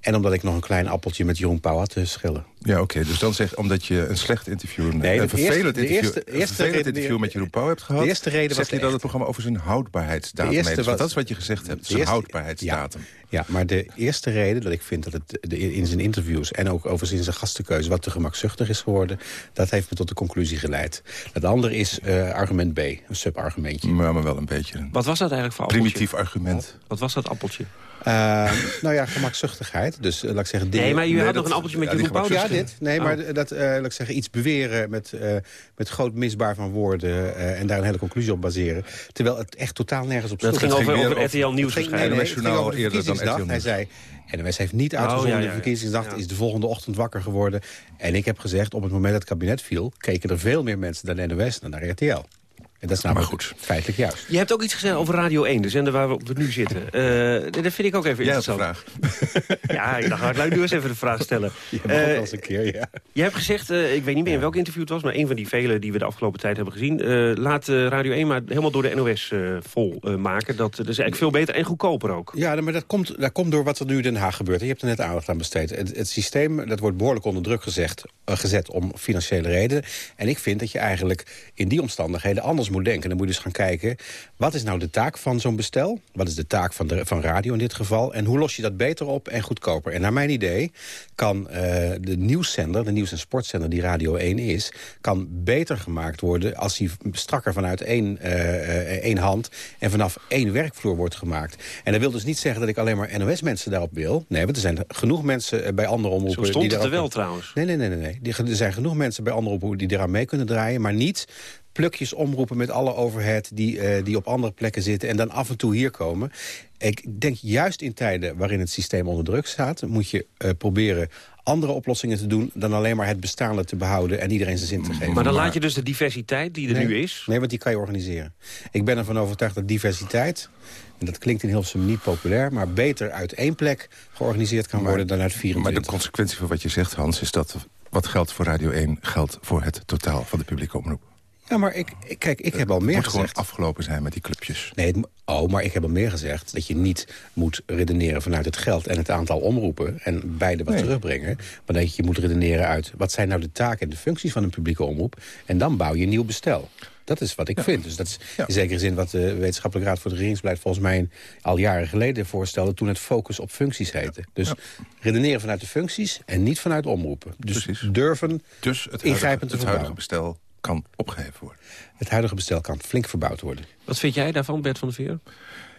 En omdat ik nog een klein appeltje met Jeroen Pauw had te schillen. Ja, oké. Okay. Dus dan zeg omdat je een slecht interview... Nee, een vervelend interview, eerste, een vervelend interview met Jeroen Pauw hebt gehad... De eerste reden zeg je dat het programma over zijn houdbaarheidsdatum heeft. Was, dat is wat je gezegd hebt, zijn eerste, houdbaarheidsdatum. Ja, ja, maar de eerste reden dat ik vind dat het de, in zijn interviews... en ook over zijn gastenkeuze wat te gemakzuchtig is geworden... dat heeft me tot de conclusie geleid. Het andere is uh, argument B, een subargumentje. Maar, maar wel een beetje. Wat was dat eigenlijk voor appeltje? Primitief argument. Wat was dat appeltje? Uh, nou ja, gemakzuchtigheid. Dus uh, laat ik zeggen... Dingen, nee, maar je nee, had nog een appeltje met Jeroen Pauw. Ja, dit. Nee, oh. maar dat, uh, laat ik zeggen, iets beweren met, met groot misbaar van woorden... en daar een hele conclusie op baseren. Terwijl het echt totaal nergens op stond. Dat ging over, RTL Nieuws ging, nee, nee, het ging over de verkiezingsdag. Hij zei, NMS heeft niet uitgezonden. Oh, ja, ja, de verkiezingsdag ja. is de volgende ochtend wakker geworden. En ik heb gezegd, op het moment dat het kabinet viel... keken er veel meer mensen naar de NOS dan naar RTL. En dat is namelijk maar goed. feitelijk juist. Je hebt ook iets gezegd over Radio 1, de zender waar we op nu zitten. Uh, dat vind ik ook even interessant. Ja, vraag. ja, ik dacht, laat ik nu eens even de vraag stellen. Je uh, wel eens een keer, ja. Je hebt gezegd, uh, ik weet niet meer in welk interview het was... maar een van die vele die we de afgelopen tijd hebben gezien... laat Radio 1 maar helemaal door de NOS vol maken. Dat, dat is eigenlijk veel beter en goedkoper ook. Ja, maar dat komt, dat komt door wat er nu in Den Haag gebeurt. Je hebt er net aandacht aan besteed. Het, het systeem dat wordt behoorlijk onder druk gezegd, gezet om financiële redenen. En ik vind dat je eigenlijk in die omstandigheden anders moet denken. Dan moet je dus gaan kijken, wat is nou de taak van zo'n bestel? Wat is de taak van, de, van radio in dit geval? En hoe los je dat beter op en goedkoper? En naar mijn idee kan uh, de nieuwszender, de nieuws- en sportzender die Radio 1 is... kan beter gemaakt worden als die strakker vanuit één, uh, één hand... en vanaf één werkvloer wordt gemaakt. En dat wil dus niet zeggen dat ik alleen maar NOS-mensen daarop wil. Nee, want er zijn genoeg mensen bij andere omroepen... Zo stond die het er wel trouwens. Nee, nee, nee. nee, nee. Er zijn genoeg mensen bij andere omroepen die eraan mee kunnen draaien... maar niet plukjes omroepen met alle overhead die, uh, die op andere plekken zitten... en dan af en toe hier komen. Ik denk juist in tijden waarin het systeem onder druk staat... moet je uh, proberen andere oplossingen te doen... dan alleen maar het bestaande te behouden en iedereen zijn zin te geven. Maar dan laat je dus de diversiteit die er nee, nu is? Nee, want die kan je organiseren. Ik ben ervan overtuigd dat diversiteit... en dat klinkt in Hilversum niet populair... maar beter uit één plek georganiseerd kan worden dan uit 24. Maar de consequentie van wat je zegt, Hans... is dat wat geldt voor Radio 1 geldt voor het totaal van de publieke omroep. Ja, maar ik, kijk, ik heb al meer gezegd... Het moet gewoon afgelopen zijn met die clubjes. Nee, het, oh, maar ik heb al meer gezegd dat je niet moet redeneren vanuit het geld... en het aantal omroepen en beide wat nee. terugbrengen. Maar dat je moet redeneren uit wat zijn nou de taken en de functies van een publieke omroep... en dan bouw je een nieuw bestel. Dat is wat ik ja. vind. Dus dat is ja. in zekere zin wat de Wetenschappelijke Raad voor het Regeringsbeleid... volgens mij al jaren geleden voorstelde... toen het focus op functies heette. Dus redeneren vanuit de functies en niet vanuit omroepen. Dus Precies. durven dus het ingrijpend te het huidige bestel kan opgeheven worden. Het huidige bestel kan flink verbouwd worden. Wat vind jij daarvan, Bert van der Veer?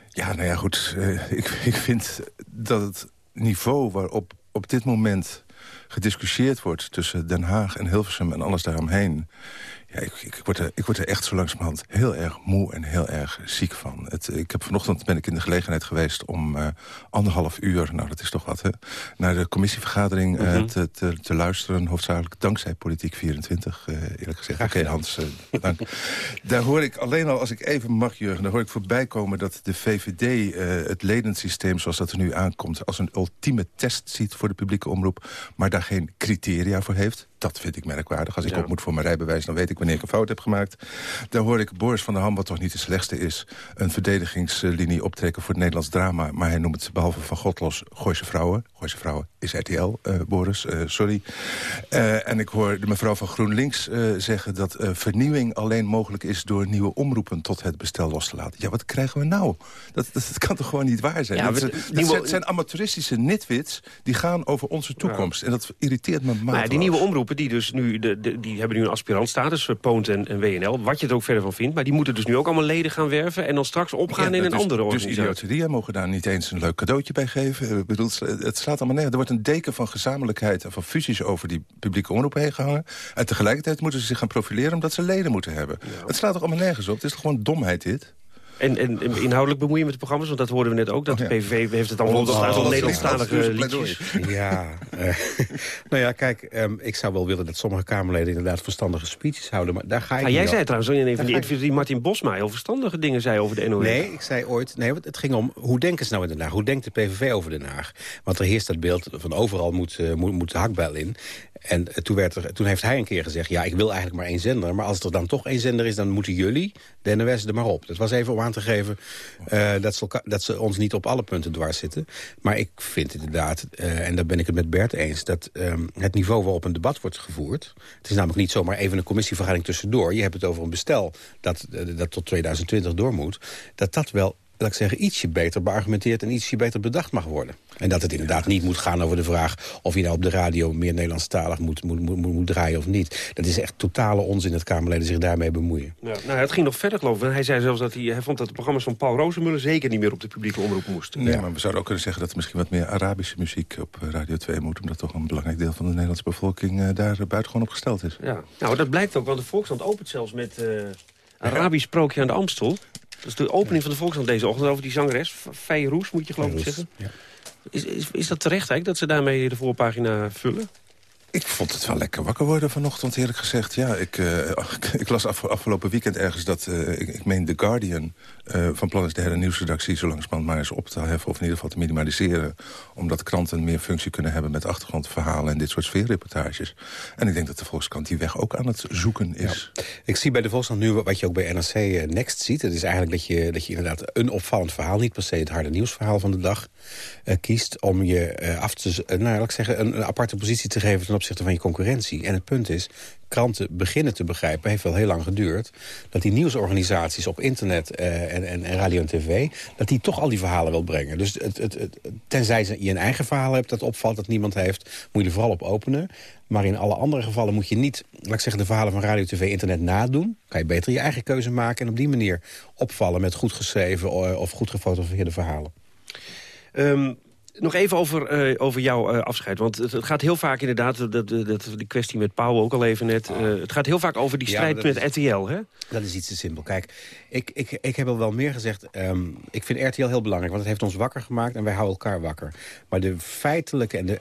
Ja, nou ja, goed. Uh, ik, ik vind dat het niveau waarop op dit moment gediscussieerd wordt... tussen Den Haag en Hilversum en alles daaromheen... Ja, ik, ik, word er, ik word er echt zo langzamerhand heel erg moe en heel erg ziek van. Het, ik heb vanochtend ben ik in de gelegenheid geweest om uh, anderhalf uur... nou, dat is toch wat, hè, naar de commissievergadering uh, mm -hmm. te, te, te, luisteren. Hoofdzakelijk dankzij Politiek 24, uh, eerlijk gezegd. Oké, okay, Hans, dank. Daar hoor ik alleen al, als ik even mag, Jurgen... daar hoor ik voorbij komen dat de VVD het ledensysteem zoals dat er nu aankomt... als een ultieme test ziet voor de publieke omroep... maar daar geen criteria voor heeft Dat vind ik merkwaardig. Als ik op moet voor mijn rijbewijs, dan weet ik wanneer ik een fout heb gemaakt. Dan hoor ik Boris van der Ham, wat toch niet de slechtste is... een verdedigingslinie optrekken voor het Nederlands drama. Maar hij noemt het behalve van Godlos Gooise Vrouwen. Gooise Vrouwen is RTL, uh, Boris, uh, sorry. Uh, en ik hoor de mevrouw van GroenLinks zeggen... dat vernieuwing alleen mogelijk is door nieuwe omroepen... tot het bestel los te laten. Ja, wat krijgen we nou? Dat, dat, dat kan toch gewoon niet waar zijn? Ja, dat, we, dat zijn, zijn, amateuristische nitwits die gaan over onze toekomst. En dat irriteert me maar die nieuwe omroepen, die, dus nu, de, die hebben nu een aspirantstatus... Poont en, en WNL, wat je er ook verder van vindt. Maar die moeten dus nu ook allemaal leden gaan werven... en dan straks opgaan in een dus, andere organisatie. Dus idioterie mogen daar niet eens een leuk cadeautje bij geven. Ik bedoel, het slaat allemaal neer. Er wordt een deken van gezamenlijkheid en van fusies over die publieke omroep heen gehangen. En tegelijkertijd moeten ze zich gaan profileren omdat ze leden moeten hebben. Het slaat toch allemaal nergens op? Het is toch gewoon domheid dit? En, en, inhoudelijk bemoeien met de programma's? Want dat hoorden we net ook. Dat de PVV heeft het allemaal oh, om Nederlandstalige liedjes. Ja, uh, nou ja, kijk, um, ik zou wel willen dat sommige Kamerleden inderdaad verstandige speeches houden. Maar daar ga ik ah, Jij zei trouwens in een van die interviews die Martin Bosma heel verstandige dingen zei over de NOS. Nee, ik zei ooit, nee, het ging om hoe denken ze nou in Den Haag? Hoe denkt de PVV over Den Haag? Want er heerst dat beeld van overal moet, uh, moet, moet de hakbel in. En toen, werd er, toen heeft hij een keer gezegd, ja, ik wil eigenlijk maar één zender. Maar als er dan toch één zender is, dan moeten jullie, de er maar op. Dat was even om aan te geven uh, dat, ze dat, ze ons niet op alle punten dwars zitten. Maar ik vind inderdaad, uh, en daar ben ik het met Bert eens... dat um, het niveau waarop een debat wordt gevoerd... het is namelijk niet zomaar even een commissievergadering tussendoor. Je hebt het over een bestel dat, uh, dat tot 2020 door moet. Dat dat wel laat ik zeggen, ietsje beter beargumenteerd en ietsje beter bedacht mag worden. En dat het inderdaad niet moet gaan over de vraag of je nou op de radio meer Nederlandstalig moet, moet, moet, moet draaien of niet. Dat is echt totale onzin dat Kamerleden zich daarmee bemoeien. Ja, nou, het ging nog verder geloof ik. Hij zei zelfs dat hij, hij vond dat de programma's van Paul Rozenmuller zeker niet meer op de publieke omroep moesten. Nee, maar we zouden ook kunnen zeggen dat er misschien wat meer Arabische muziek op Radio 2 moet. Omdat toch een belangrijk deel van de Nederlandse bevolking uh, daar buitengewoon op gesteld is. Ja, nou dat blijkt ook, want de Volkskrant opent zelfs met uh, Arabisch sprookje aan de Amstel. Dat is de opening van de Volkskrant deze ochtend over die zangeres. Roes, moet je geloof ik zeggen. Ja. Is, is, is dat terecht eigenlijk dat ze daarmee de voorpagina vullen? Ik vond het wel lekker wakker worden vanochtend, eerlijk gezegd. Ja, ik, uh, ik las afgelopen weekend ergens dat, uh, ik, ik meen The Guardian... Uh, van plan is de hele nieuwsredactie zo langzamerhand maar eens op te heffen... of in ieder geval te minimaliseren. Omdat kranten meer functie kunnen hebben met achtergrondverhalen... en dit soort sfeerreportages. En ik denk dat de Volkskrant die weg ook aan het zoeken is. Ja. Ik zie bij de Volkskrant nu wat je ook bij NRC Next ziet. Het is eigenlijk dat je, dat je inderdaad een opvallend verhaal... niet per se het harde nieuwsverhaal van de dag kiest... om je af te, nou, laat ik zeggen, een, een aparte positie te geven... ten opzichte van je concurrentie. En het punt is, kranten beginnen te begrijpen, heeft wel heel lang geduurd... dat die nieuwsorganisaties op internet uh, en, en, en, radio en tv... dat die toch al die verhalen wil brengen. Dus het, het, het, tenzij je een eigen verhaal hebt dat opvalt dat niemand heeft... moet je er vooral op openen. Maar in alle andere gevallen moet je niet, laat ik zeggen... de verhalen van radio, tv, internet nadoen. Kan je beter je eigen keuze maken en op die manier opvallen... met goed geschreven eh, of goed gefotografeerde verhalen. Um, nog even over, uh, over jouw uh, afscheid. Want het, het, gaat heel vaak inderdaad, dat, dat, die kwestie met Pauw ook al even net... Uh, het gaat heel vaak over die strijd ja, met is, RTL, hè? Dat is iets te simpel. Kijk, ik, ik, ik heb al wel meer gezegd... Um, ik vind RTL heel belangrijk, want het heeft ons wakker gemaakt... en wij houden elkaar wakker. Maar de feitelijke en de,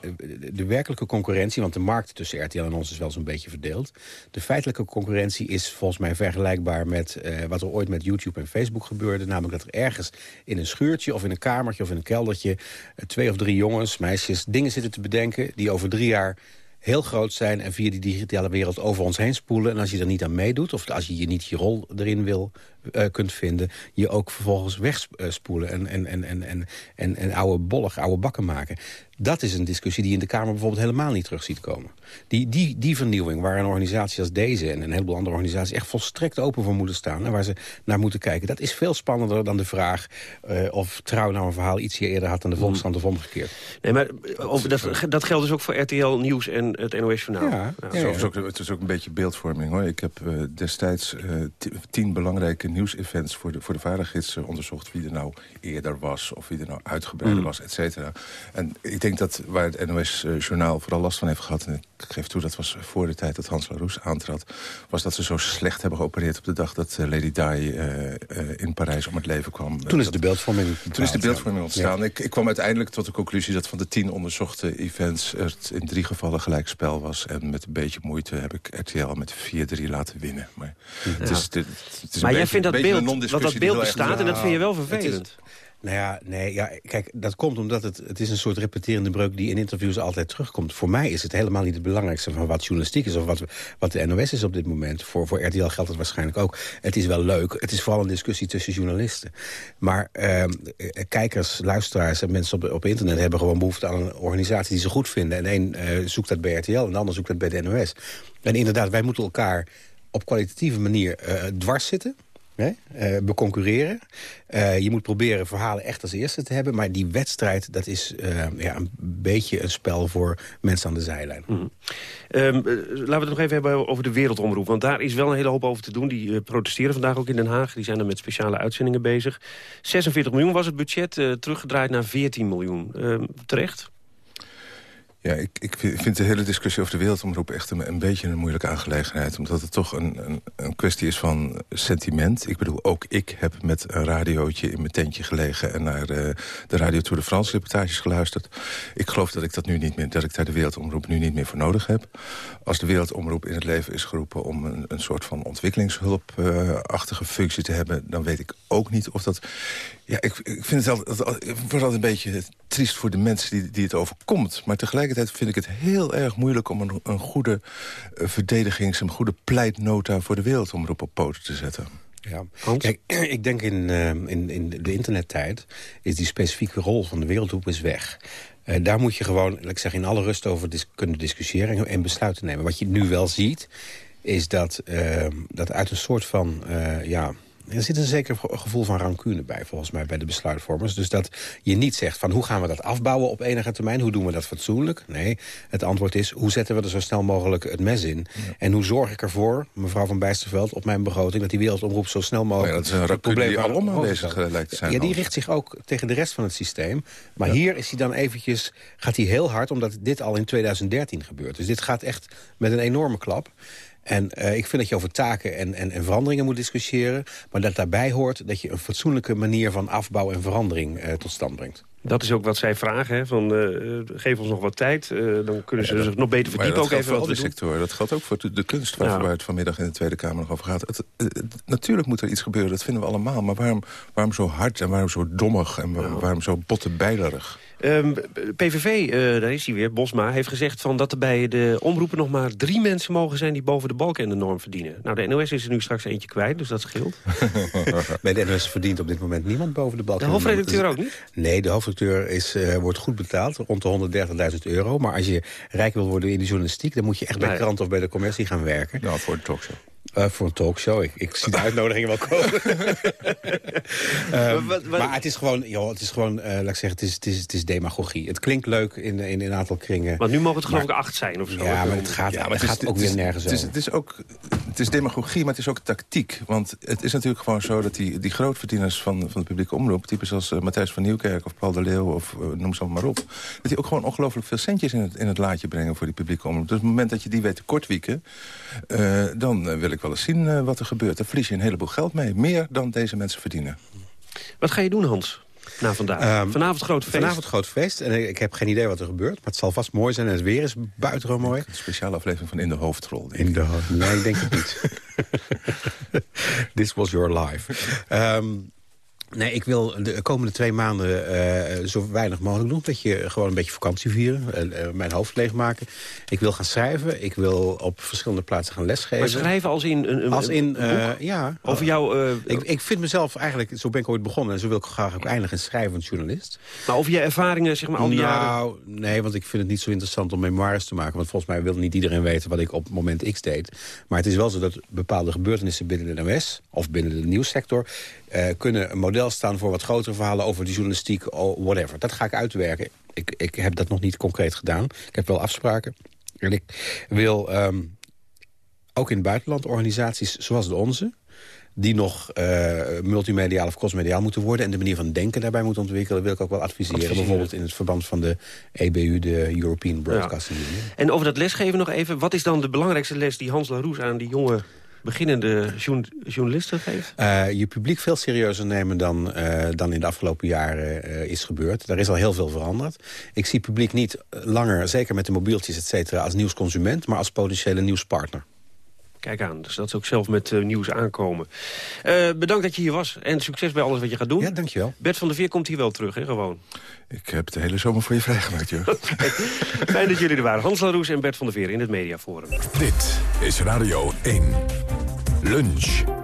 de werkelijke concurrentie... want de markt tussen RTL en ons is wel zo'n beetje verdeeld... de feitelijke concurrentie is volgens mij vergelijkbaar met... wat er ooit met YouTube en Facebook gebeurde. Namelijk dat er ergens in een schuurtje of in een kamertje of in een keldertje... twee twee of drie jongens, meisjes, dingen zitten te bedenken... die over drie jaar heel groot zijn en via die digitale wereld over ons heen spoelen. En als je er niet aan meedoet, of als je je niet je rol erin wil, uh, kunt vinden... je ook vervolgens wegspoelen en, en, en, en, en, en, en oude bollig, oude bakken maken. Dat is een discussie die in de Kamer bijvoorbeeld helemaal niet terug ziet komen. Die, die, die vernieuwing waar een organisatie als deze en een heleboel andere organisaties... echt volstrekt open voor moeten staan en waar ze naar moeten kijken... dat is veel spannender dan de vraag uh, of Trouw nou een verhaal iets eerder had... dan de Volkskrant of omgekeerd. Nee, maar over, dat, dat geldt dus ook voor RTL Nieuws en het NOS-journaal. Ja, ja, ja, Het, het, is ook een beetje beeldvorming. hoor. Ik heb uh, destijds uh, tien belangrijke nieuwsevents voor de, voor de vaardigheids onderzocht... wie er nou eerder was of wie er nou uitgebreider mm. was, et cetera. En ik denk dat waar het NOS-journaal vooral last van heeft gehad... ik geef toe, dat was voor de tijd dat Hans Laroes aantrad... was dat ze zo slecht hebben geopereerd op de dag dat uh, Lady Di uh, uh, in Parijs om het leven kwam. Toen is de beeldvorming Toen is de beeldvorming ontstaan. Ja. Ik, ik, kwam uiteindelijk tot de conclusie dat van de tien onderzochte events... het in drie gevallen gelijk spel was. En met een beetje moeite heb ik RTL met 4-3 laten winnen. Maar, ja. het is, het, het is maar jij vindt dat beeld, dat dat beeld bestaat en dat vind je wel vervelend. Nou ja, nee, ja, kijk, dat komt omdat het, het is een soort repeterende breuk... die in interviews altijd terugkomt. Voor mij is het helemaal niet het belangrijkste van wat journalistiek is... of wat, wat de NOS is op dit moment. Voor, voor RTL geldt het waarschijnlijk ook. Het is wel leuk. Het is vooral een discussie tussen journalisten. Maar eh, kijkers, luisteraars en mensen op, op internet... hebben gewoon behoefte aan een organisatie die ze goed vinden. En één uh, zoekt dat bij RTL en de ander zoekt dat bij de NOS. En inderdaad, wij moeten elkaar op kwalitatieve manier uh, dwars zitten... Hè? Uh, beconcurreren. Uh, je moet proberen verhalen echt als eerste te hebben. Maar die wedstrijd, dat is uh, ja, een beetje een spel voor mensen aan de zijlijn. -hmm. um, laten we het nog even hebben over de wereldomroep. Want daar is wel een hele hoop over te doen. Die protesteren vandaag ook in Den Haag. Die zijn er met speciale uitzendingen bezig. 46 miljoen was het budget, teruggedraaid naar 14 miljoen. Ehm, terecht? Ja, ik, ik vind de hele discussie over de wereldomroep echt een, een beetje een moeilijke aangelegenheid. Omdat het toch een, een, een, kwestie is van sentiment. Ik bedoel, ook ik heb met een radiootje in mijn tentje gelegen... en naar de, de Radio Tour de France reportages geluisterd. Ik geloof dat ik, dat, nu niet meer, dat ik daar de wereldomroep nu niet meer voor nodig heb. Als de wereldomroep in het leven is geroepen om een, een soort van ontwikkelingshulpachtige functie te hebben... dan weet ik ook niet of dat... Ja, ik, ik vind het altijd, het wordt altijd een beetje triest voor de mensen die, die het overkomt. Maar tegelijkertijd vind ik het heel erg moeilijk... om een, een goede uh, verdedigings- een goede pleitnota voor de wereldomroep op poten te zetten. Ja. Kijk, ik denk in, uh, in, in de internettijd is die specifieke rol van de wereldhoep is weg. Uh, daar moet je gewoon, laat ik zeggen, in alle rust over dis kunnen discussiëren en besluiten nemen. Wat je nu wel ziet, is dat, uh, dat uit een soort van, ja, er zit een zeker gevoel van rancune bij, volgens mij, bij de besluitvormers. Dus dat je niet zegt van hoe gaan we dat afbouwen op enige termijn? Hoe doen we dat fatsoenlijk? Nee, het antwoord is hoe zetten we er zo snel mogelijk het mes in? Ja. En hoe zorg ik ervoor, mevrouw van Bijsterveld, op mijn begroting... dat die wereldomroep zo snel mogelijk... Ja, dat is een rancune die aanwezig lijkt te zijn. Ja, die richt zich ook tegen de rest van het systeem. Maar ja. hier is hij dan eventjes, gaat hij heel hard, omdat dit al in 2013 gebeurt. Dus dit gaat echt met een enorme klap. En uh, ik vind dat je over taken en, en, en, veranderingen moet discussiëren. Maar dat daarbij hoort dat je een fatsoenlijke manier van afbouw en verandering uh, tot stand brengt. Dat is ook wat zij vragen, hè? Van, uh, geef ons nog wat tijd, dan kunnen ze ja, zich nog beter verdiepen. ook even wat de sector. Dat geldt ook voor de kunst, waar, ja. waar het vanmiddag in de Tweede Kamer nog over gaat. Het, natuurlijk moet er iets gebeuren, dat vinden we allemaal. Maar waarom, waarom zo hard en waarom zo dommig en waarom, waarom zo bottenbeilerig? Um, PVV, uh, daar is hij weer, Bosma, heeft gezegd van dat er bij de omroepen nog maar drie mensen mogen zijn die boven de balk en de norm verdienen. Nou, de NOS is er nu straks eentje kwijt, dus dat scheelt. bij de NOS verdient op dit moment niemand boven de balk. De hoofdredacteur ook niet? Nee, de hoofdredacteur is, uh, wordt goed betaald, rond de 130.000 euro. Maar als je rijk wil worden in de journalistiek, dan moet je echt bij Nee. krant of bij de commercie gaan werken. Nou, voor een talkshow. Uh, voor een talkshow. Ik, ik zie de uitnodigingen wel komen. um, maar het is gewoon, joh, het is gewoon uh, laat ik zeggen, het is, het, is, het is demagogie. Het klinkt leuk in, in, in een aantal kringen. Want nu mogen het geloof ik acht zijn of zo. Ja, maar het gaat, Ja, maar het het is- gaat ook het is- weer nergens het is, over. het is ook het is demagogie, maar het is ook tactiek. Want het is natuurlijk gewoon zo dat die, die grootverdieners van, van de publieke omroep... types als eh, Matthijs van Nieuwkerk of Paul de Leeuw of eh, noem ze maar op... dat die ook gewoon ongelooflijk veel centjes in het, in het laadje brengen voor die publieke omroep. Dus op het moment dat je die weet te kortwieken... eh, dan eh, wil ik wel eens zien eh, wat er gebeurt. Daar verlies je een heleboel geld mee. Meer dan deze mensen verdienen. Wat ga je doen, Hans, na vandaag? Ehm, Vanavond groot feest. Vanavond groot feest. En ik, heb geen idee wat er gebeurt. Maar het zal vast mooi zijn. En het weer is buitengewoon mooi. Een speciale aflevering van In de Hoofdrol. denk In de hoofd. Nee, ik denk het niet. This was your life. Ehm, nee, ik wil de komende twee maanden eh, zo weinig mogelijk doen. Dat je gewoon een beetje vakantie vieren. eh, mijn hoofd leegmaken. Ik wil gaan schrijven. Ik wil op verschillende plaatsen gaan lesgeven. Maar schrijven als in een, een Als in, eh, ja. Over jou... Ik, ik vind mezelf eigenlijk, zo ben ik ooit begonnen... en zo wil ik graag ook eindigen, een schrijvend journalist. maar over je ervaringen, zeg maar, al die jaren... Nou, nee, want ik vind het niet zo interessant om memoires te maken. Want volgens mij wil niet iedereen weten wat ik op moment X deed. Maar het is wel zo dat bepaalde gebeurtenissen binnen de NOS... of binnen de nieuwssector... eh, kunnen een model staan voor wat grotere verhalen over de journalistiek... whatever. Dat ga ik uitwerken. Ik, ik heb dat nog niet concreet gedaan. Ik heb wel afspraken. En ik wil ehm, ook in het buitenland organisaties zoals de onze die nog eh, multimediaal of crossmediaal moeten worden... en de manier van denken daarbij moeten ontwikkelen... wil ik ook wel adviseren. Adviseren. Bijvoorbeeld in het verband van de EBU, de European Broadcasting Union. En over dat lesgeven nog even. Wat is dan de belangrijkste les die Hans Laroes aan die jonge beginnende journ- journalisten geeft? Eh, je publiek veel serieuzer nemen dan, eh, dan in de afgelopen jaren eh, is gebeurd. Daar is al heel veel veranderd. Ik zie publiek niet langer, zeker met de mobieltjes et cetera... als nieuwsconsument, maar als potentiële nieuwspartner. Kijk aan, dus dat ze ook zelf met uh, nieuws aankomen. Uh, bedankt dat je hier was en succes bij alles wat je gaat doen. Ja, dankjewel. Bert van der Veer komt hier wel terug, hè, gewoon. Ik heb de hele zomer voor je vrijgemaakt, joh. okay. Fijn dat jullie er waren. Hans Laroes en Bert van der Veer in het Mediaforum. Dit is Radio 1. Lunch.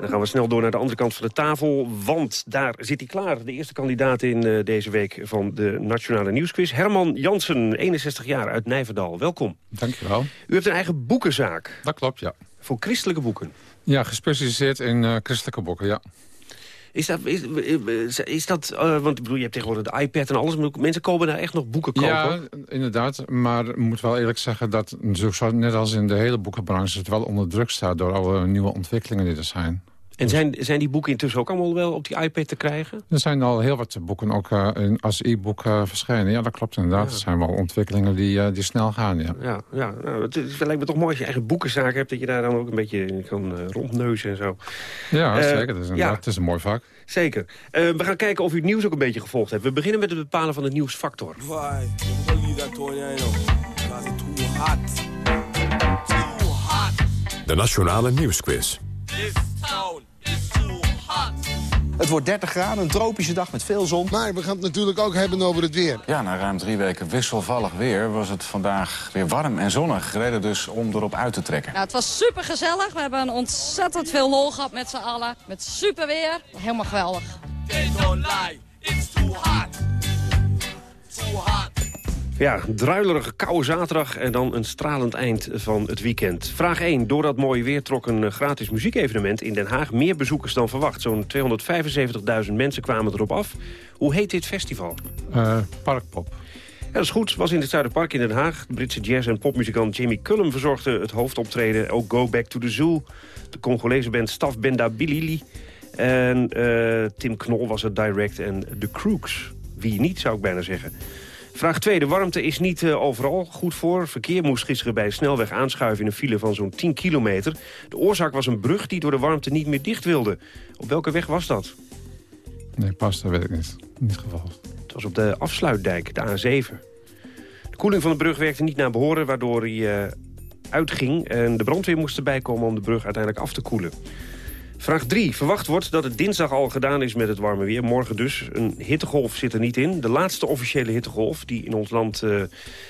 Dan gaan we snel door naar de andere kant van de tafel, want daar zit hij klaar. De eerste kandidaat in uh, deze week van de Nationale Nieuwsquiz. Herman Jansen, 61 jaar, uit Nijverdal. Welkom. Dankjewel. U hebt een eigen boekenzaak. Dat klopt, ja. Voor christelijke boeken? Ja, gespecialiseerd in uh, christelijke boeken, ja. Is dat, is, is dat uh, want bedoel, je hebt tegenwoordig de iPad en alles, maar mensen komen daar echt nog boeken kopen? Ja, inderdaad, maar ik moet wel eerlijk zeggen dat, net als in de hele boekenbranche, het wel onder druk staat door alle nieuwe ontwikkelingen die er zijn. En zijn, zijn die boeken intussen ook allemaal wel op die iPad te krijgen? Er zijn al heel wat boeken ook uh, als e-book uh, verschijnen. Ja, dat klopt inderdaad. Ja. Er zijn wel ontwikkelingen die, uh, die snel gaan, ja. Ja, ja nou, het, het, lijkt me toch mooi als je eigen boekenzaak hebt... dat je daar dan ook een beetje kan rondneuzen en zo. Ja, zeker. Dat is inderdaad, het is een mooi vak. Zeker. we gaan kijken of u het nieuws ook een beetje gevolgd hebt. We beginnen met het bepalen van de nieuwsfactor. De Nationale Nieuwsquiz. Het wordt 30 graden, een tropische dag met veel zon. Maar we gaan het natuurlijk ook hebben over het weer. Ja, na ruim drie weken wisselvallig weer was het vandaag weer warm en zonnig. Reden dus om erop uit te trekken. Nou, het was super gezellig. We hebben ontzettend veel lol gehad met z'n allen. Met super weer. Helemaal geweldig. It's too hot. Too hot. Ja, druilerige koude zaterdag en dan een stralend eind van het weekend. Vraag 1. Door dat mooie weer trok een gratis muziekevenement in Den Haag meer bezoekers dan verwacht. Zo'n 275.000 mensen kwamen erop af. Hoe heet dit festival? Uh, Parkpop. Ja, dat is goed. was in het Zuiderpark in Den Haag. De Britse jazz- en popmuzikant Jamie Cullum verzorgde het hoofdoptreden. Ook Go Back to the Zoo. De Congolese band Staf Benda Bilili. En uh, Tim Knol was het direct en The Crooks. Wie niet, zou ik bijna zeggen. Vraag 2. De warmte is niet uh, overal goed voor. Verkeer moest gisteren bij de snelweg aanschuiven in een file van zo'n 10 kilometer. De oorzaak was een brug die door de warmte niet meer dicht wilde. Op welke weg was dat? Nee, pas, dat weet ik niet. Niet geval. Het was op de afsluitdijk, de A7. De koeling van de brug werkte niet naar behoren, waardoor hij uh, uitging. En de brandweer moest erbij komen om de brug uiteindelijk af te koelen. Vraag 3. Verwacht wordt dat het dinsdag al gedaan is met het warme weer. Morgen dus. Een hittegolf zit er niet in. De laatste officiële hittegolf die in ons land uh,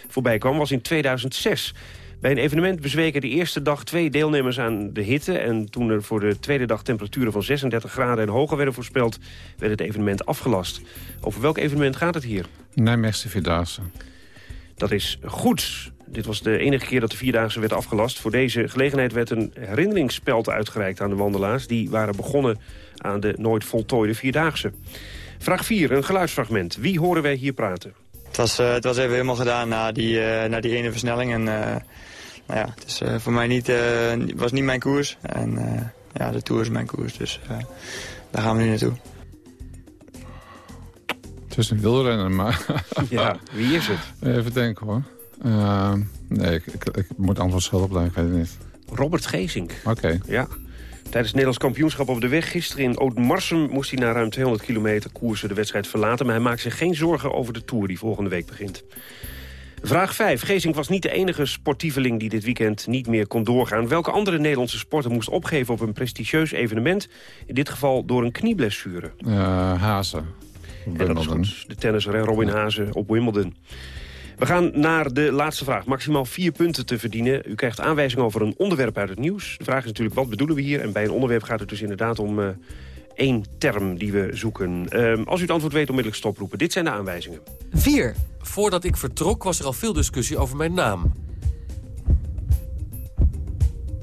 voorbij kwam was in 2006. Bij een evenement bezweken de eerste dag twee deelnemers aan de hitte... en toen er voor de tweede dag temperaturen van 36 graden en hoger werden voorspeld... werd het evenement afgelast. Over welk evenement gaat het hier? Nijmeegse Vierdaagse. Dat is goed. Dit was de enige keer dat de Vierdaagse werd afgelast. Voor deze gelegenheid werd een herinneringsspeld uitgereikt aan de wandelaars. Die waren begonnen aan de nooit voltooide Vierdaagse. Vraag 4, een geluidsfragment. Wie horen wij hier praten? Het was, uh, het was even helemaal gedaan na die, uh, na die ene versnelling. En, uh, nou ja, het is voor mij niet, was niet mijn koers. En ja, de Tour is mijn koers, dus daar gaan we nu naartoe. Het is een wielrenner, maar... ja, wie is het? Even denken hoor. Uh, nee, ik, ik, ik, moet antwoord schuldig blijven, ik weet het niet. Robert Geesink. Oké. Okay. Ja. Tijdens het Nederlands kampioenschap over de weg gisteren in Oud-Marsum... moest hij na ruim 200 kilometer koersen de wedstrijd verlaten... maar hij maakt zich geen zorgen over de Tour die volgende week begint. Vraag 5. Geesink was niet de enige sportieveling die dit weekend niet meer kon doorgaan. Welke andere Nederlandse sporter moest opgeven op een prestigieus evenement? In dit geval door een knieblessure. Uh, Hazen. En dat is goed. De tennisser Robin Hazen op Wimbledon. We gaan naar de laatste vraag. Maximaal vier punten te verdienen. U krijgt aanwijzingen over een onderwerp uit het nieuws. De vraag is natuurlijk, wat bedoelen we hier? En bij een onderwerp gaat het dus inderdaad om uh, één term die we zoeken. Uh, als u het antwoord weet, onmiddellijk stoproepen. Dit zijn de aanwijzingen. 4. Voordat ik vertrok was er al veel discussie over mijn naam.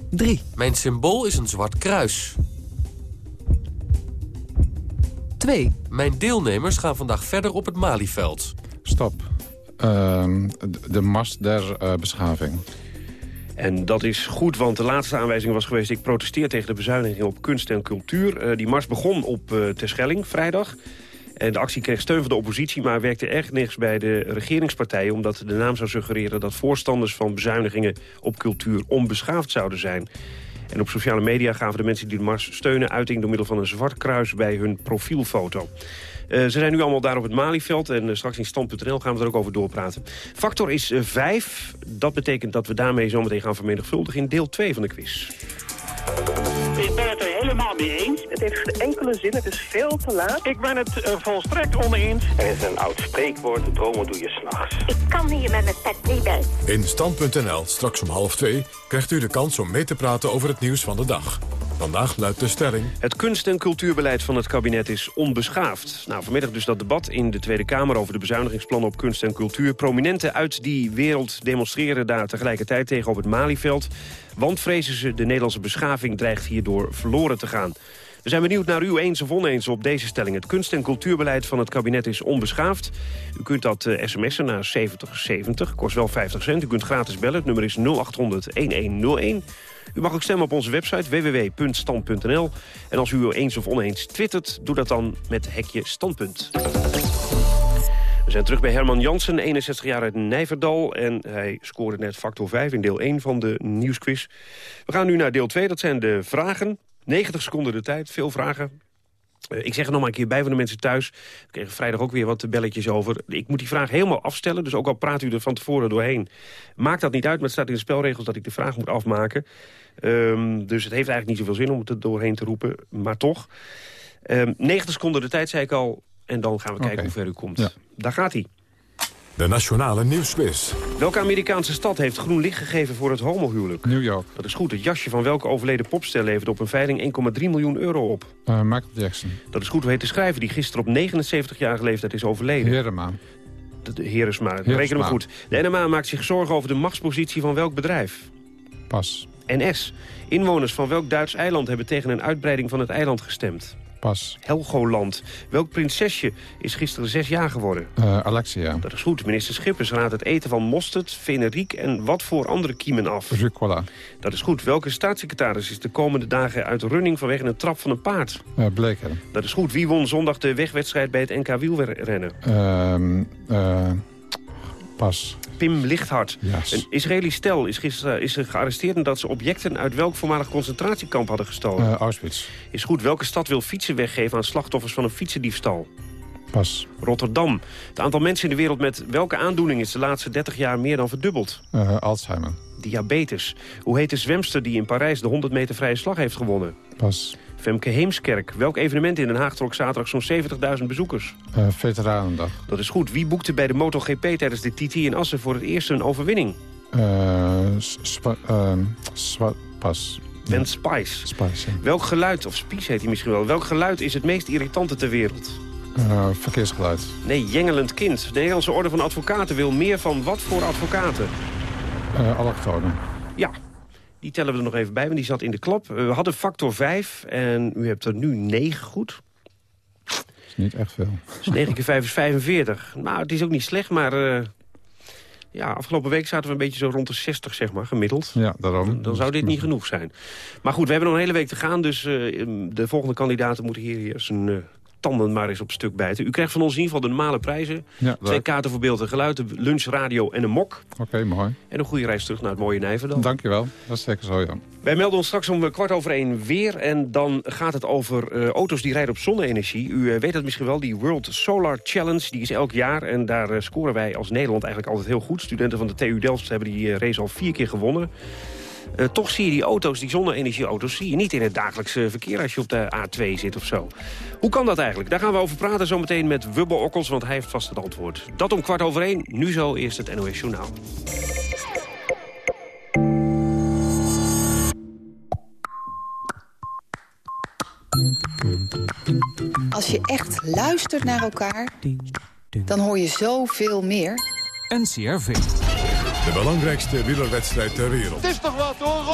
3. Mijn symbool is een zwart kruis. 2. Mijn deelnemers gaan vandaag verder op het Malieveld. Stop. Uh, de mast der uh, beschaving. En dat is goed, want de laatste aanwijzing was geweest... ik protesteer tegen de bezuiniging op kunst en cultuur. Uh, die mars begon op uh, Terschelling, vrijdag. En de actie kreeg steun van de oppositie... maar werkte erg niks bij de regeringspartijen... omdat de naam zou suggereren dat voorstanders van bezuinigingen op cultuur onbeschaafd zouden zijn. En op sociale media gaven de mensen die de mars steunen uiting... door middel van een zwart kruis bij hun profielfoto. Uh, ze zijn nu allemaal daar op het Malieveld en uh, straks in stand.nl gaan we er ook over doorpraten. Factor is 5. dat betekent dat we daarmee zometeen gaan vermenigvuldigen in deel 2 van de quiz. Ik ben het er helemaal mee eens. Het heeft geen enkele zin, het is veel te laat. Ik ben het uh, volstrekt oneens. Er is een oud spreekwoord, dromen doe je s'nachts. Ik kan hier met mijn pet niet bij. In Stand.nl, straks om half twee, krijgt u de kans om mee te praten over het nieuws van de dag. Vandaag luidt de stelling... Het kunst- en cultuurbeleid van het kabinet is onbeschaafd. Nou, vanmiddag dus dat debat in de Tweede Kamer... over de bezuinigingsplannen op kunst en cultuur. Prominenten uit die wereld demonstreren daar tegelijkertijd tegen op het Malieveld. Want vrezen ze, de Nederlandse beschaving dreigt hierdoor verloren te gaan. We zijn benieuwd naar u eens of oneens op deze stelling. Het kunst- en cultuurbeleid van het kabinet is onbeschaafd. U kunt dat uh, sms'en naar 7070, kost wel 50 cent. U kunt gratis bellen, het nummer is 0800-1101. U mag ook stemmen op onze website www.stand.nl. En als u eens of oneens twittert, doe dat dan met hekje standpunt. We zijn terug bij Herman Jansen, 61 jaar uit Nijverdal. En hij scoorde net factor 5 in deel 1 van de nieuwsquiz. We gaan nu naar deel 2, dat zijn de vragen. 90 seconden de tijd, veel vragen. Uh, ik zeg er nog maar een keer bij van de mensen thuis. We kregen vrijdag ook weer wat belletjes over. Ik moet die vraag helemaal afstellen, dus ook al praat u er van tevoren doorheen. Maakt dat niet uit, maar het staat in de spelregels dat ik de vraag moet afmaken. Um, dus het heeft eigenlijk niet zoveel zin om het er doorheen te roepen, maar toch. Um, 90 seconden de tijd, zei ik al, en dan gaan we kijken okay. hoe ver u komt. Ja. Daar gaat hij. De Nationale Nieuwsquiz. Welke Amerikaanse stad heeft groen licht gegeven voor het homohuwelijk? New York. Dat is goed. Het jasje van welke overleden popster leverde op een veiling 1,3 miljoen euro op? Uh, Michael Jackson. Dat is goed. Hoe heet de schrijver die gisteren op 79-jarige leeftijd is overleden? Herema. De, de Heresma. Reken hem goed. De NMA maakt zich zorgen over de machtspositie van welk bedrijf? Pas. NS. Inwoners van welk Duits eiland hebben tegen een uitbreiding van het eiland gestemd? Pas. Helgoland. Welk prinsesje is gisteren zes jaar geworden? Uh, Alexia. Dat is goed. Minister Schippers raadt het eten van mosterd, feneriek en wat voor andere kiemen af? Rucola. Dat is goed. Welke staatssecretaris is de komende dagen uit running vanwege een trap van een paard? Uh, Bleker. Dat is goed. Wie won zondag de wegwedstrijd bij het NK wielrennen? Uh, pas. Pim Lichthart. Yes. Een Israëlisch stel is, gisteren, is gearresteerd... nadat ze objecten uit welk voormalig concentratiekamp hadden gestolen. Uh, Auschwitz. Is goed. Welke stad wil fietsen weggeven aan slachtoffers van een fietsendiefstal? Pas. Rotterdam. Het aantal mensen in de wereld met welke aandoening... is de laatste 30 jaar meer dan verdubbeld? Uh, Alzheimer. Diabetes. Hoe heet de zwemster die in Parijs de 100 meter vrije slag heeft gewonnen? Pas. Femke Heemskerk. Welk evenement in Den Haag trok zaterdag zo'n 70.000 bezoekers? Uh, Veteranendag. Dat is goed. Wie boekte bij de MotoGP tijdens de TT in Assen voor het eerst een overwinning? Uh, pas. Ben Spice. Spice, ja. Welk geluid, of Spice heet hij misschien wel... welk geluid is het meest irritante ter wereld? Uh, verkeersgeluid. Nee, jengelend kind. De Nederlandse Orde van Advocaten wil meer van wat voor advocaten? Uh, allochtonen. Ja, die tellen we er nog even bij, want die zat in de klap. We hadden factor 5 en u hebt er nu 9 goed. Dat is niet echt veel. Dus 9 keer 5 is 45. Nou, het is ook niet slecht, maar... Uh, ja, afgelopen week zaten we een beetje zo rond de 60, zeg maar, gemiddeld. Ja, daarom. Dan, zou dit niet genoeg zijn. Maar goed, we hebben nog een hele week te gaan, dus uh, de volgende kandidaten moeten hier eerst een... Uh, tanden maar eens op stuk bijten. U krijgt van ons in ieder geval de normale prijzen. Ja, Twee kaarten voor beeld en geluid, een lunch, radio en een mok. Oké, okay, mooi. En een goede reis terug naar het mooie Nijverdal. Dankjewel, dat is zeker zo, ja. Wij melden ons straks om kwart over één weer. En dan gaat het over uh, auto's die rijden op zonne-energie. U uh, weet het misschien wel, die World Solar Challenge, die is elk jaar. En daar uh, scoren wij als Nederland eigenlijk altijd heel goed. Studenten van de TU Delft hebben die race al vier keer gewonnen. Uh, toch zie je die auto's, die zonne-energieauto's... zie je niet in het dagelijkse verkeer als je op de A2 zit of zo. Hoe kan dat eigenlijk? Daar gaan we over praten zometeen met Wubbo Okkels... want hij heeft vast het antwoord. Dat om kwart over één. Nu zo eerst het NOS Journaal. Als je echt luistert naar elkaar... dan hoor je zoveel meer. NCRV. De belangrijkste wielerwedstrijd ter wereld. Het is toch hoor,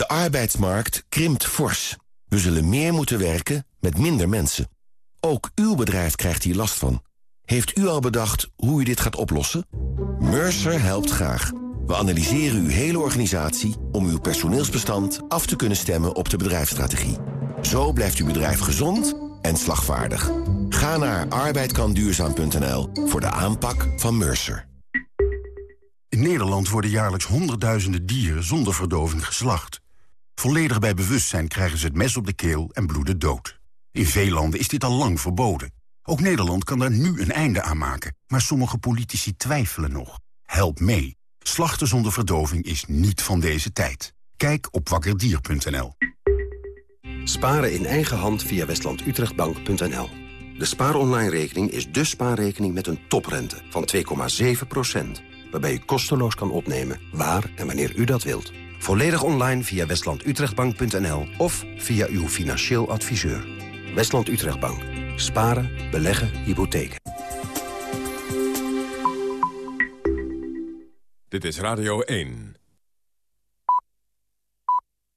De arbeidsmarkt krimpt fors. We zullen meer moeten werken met minder mensen. Ook uw bedrijf krijgt hier last van. Heeft u al bedacht hoe u dit gaat oplossen? Mercer helpt graag. We analyseren uw hele organisatie om uw personeelsbestand af te kunnen stemmen op de bedrijfsstrategie. Zo blijft uw bedrijf gezond en slagvaardig. Ga naar arbeidkanduurzaam.nl voor de aanpak van Mercer. In Nederland worden jaarlijks honderdduizenden dieren zonder verdoving geslacht. Volledig bij bewustzijn krijgen ze het mes op de keel en bloeden dood. In veel landen is dit al lang verboden. Ook Nederland kan daar nu een einde aan maken. Maar sommige politici twijfelen nog. Help mee. Slachten zonder verdoving is niet van deze tijd. Kijk op wakkerdier.nl. Sparen in eigen hand via westlandutrechtbank.nl. De spaaronline-rekening is de spaarrekening met een toprente van 2,7%. Waarbij u kosteloos kan opnemen waar en wanneer u dat wilt. Volledig online via westlandutrechtbank.nl of via uw financieel adviseur. Westland Utrechtbank. Sparen, beleggen, hypotheken. Dit is Radio 1.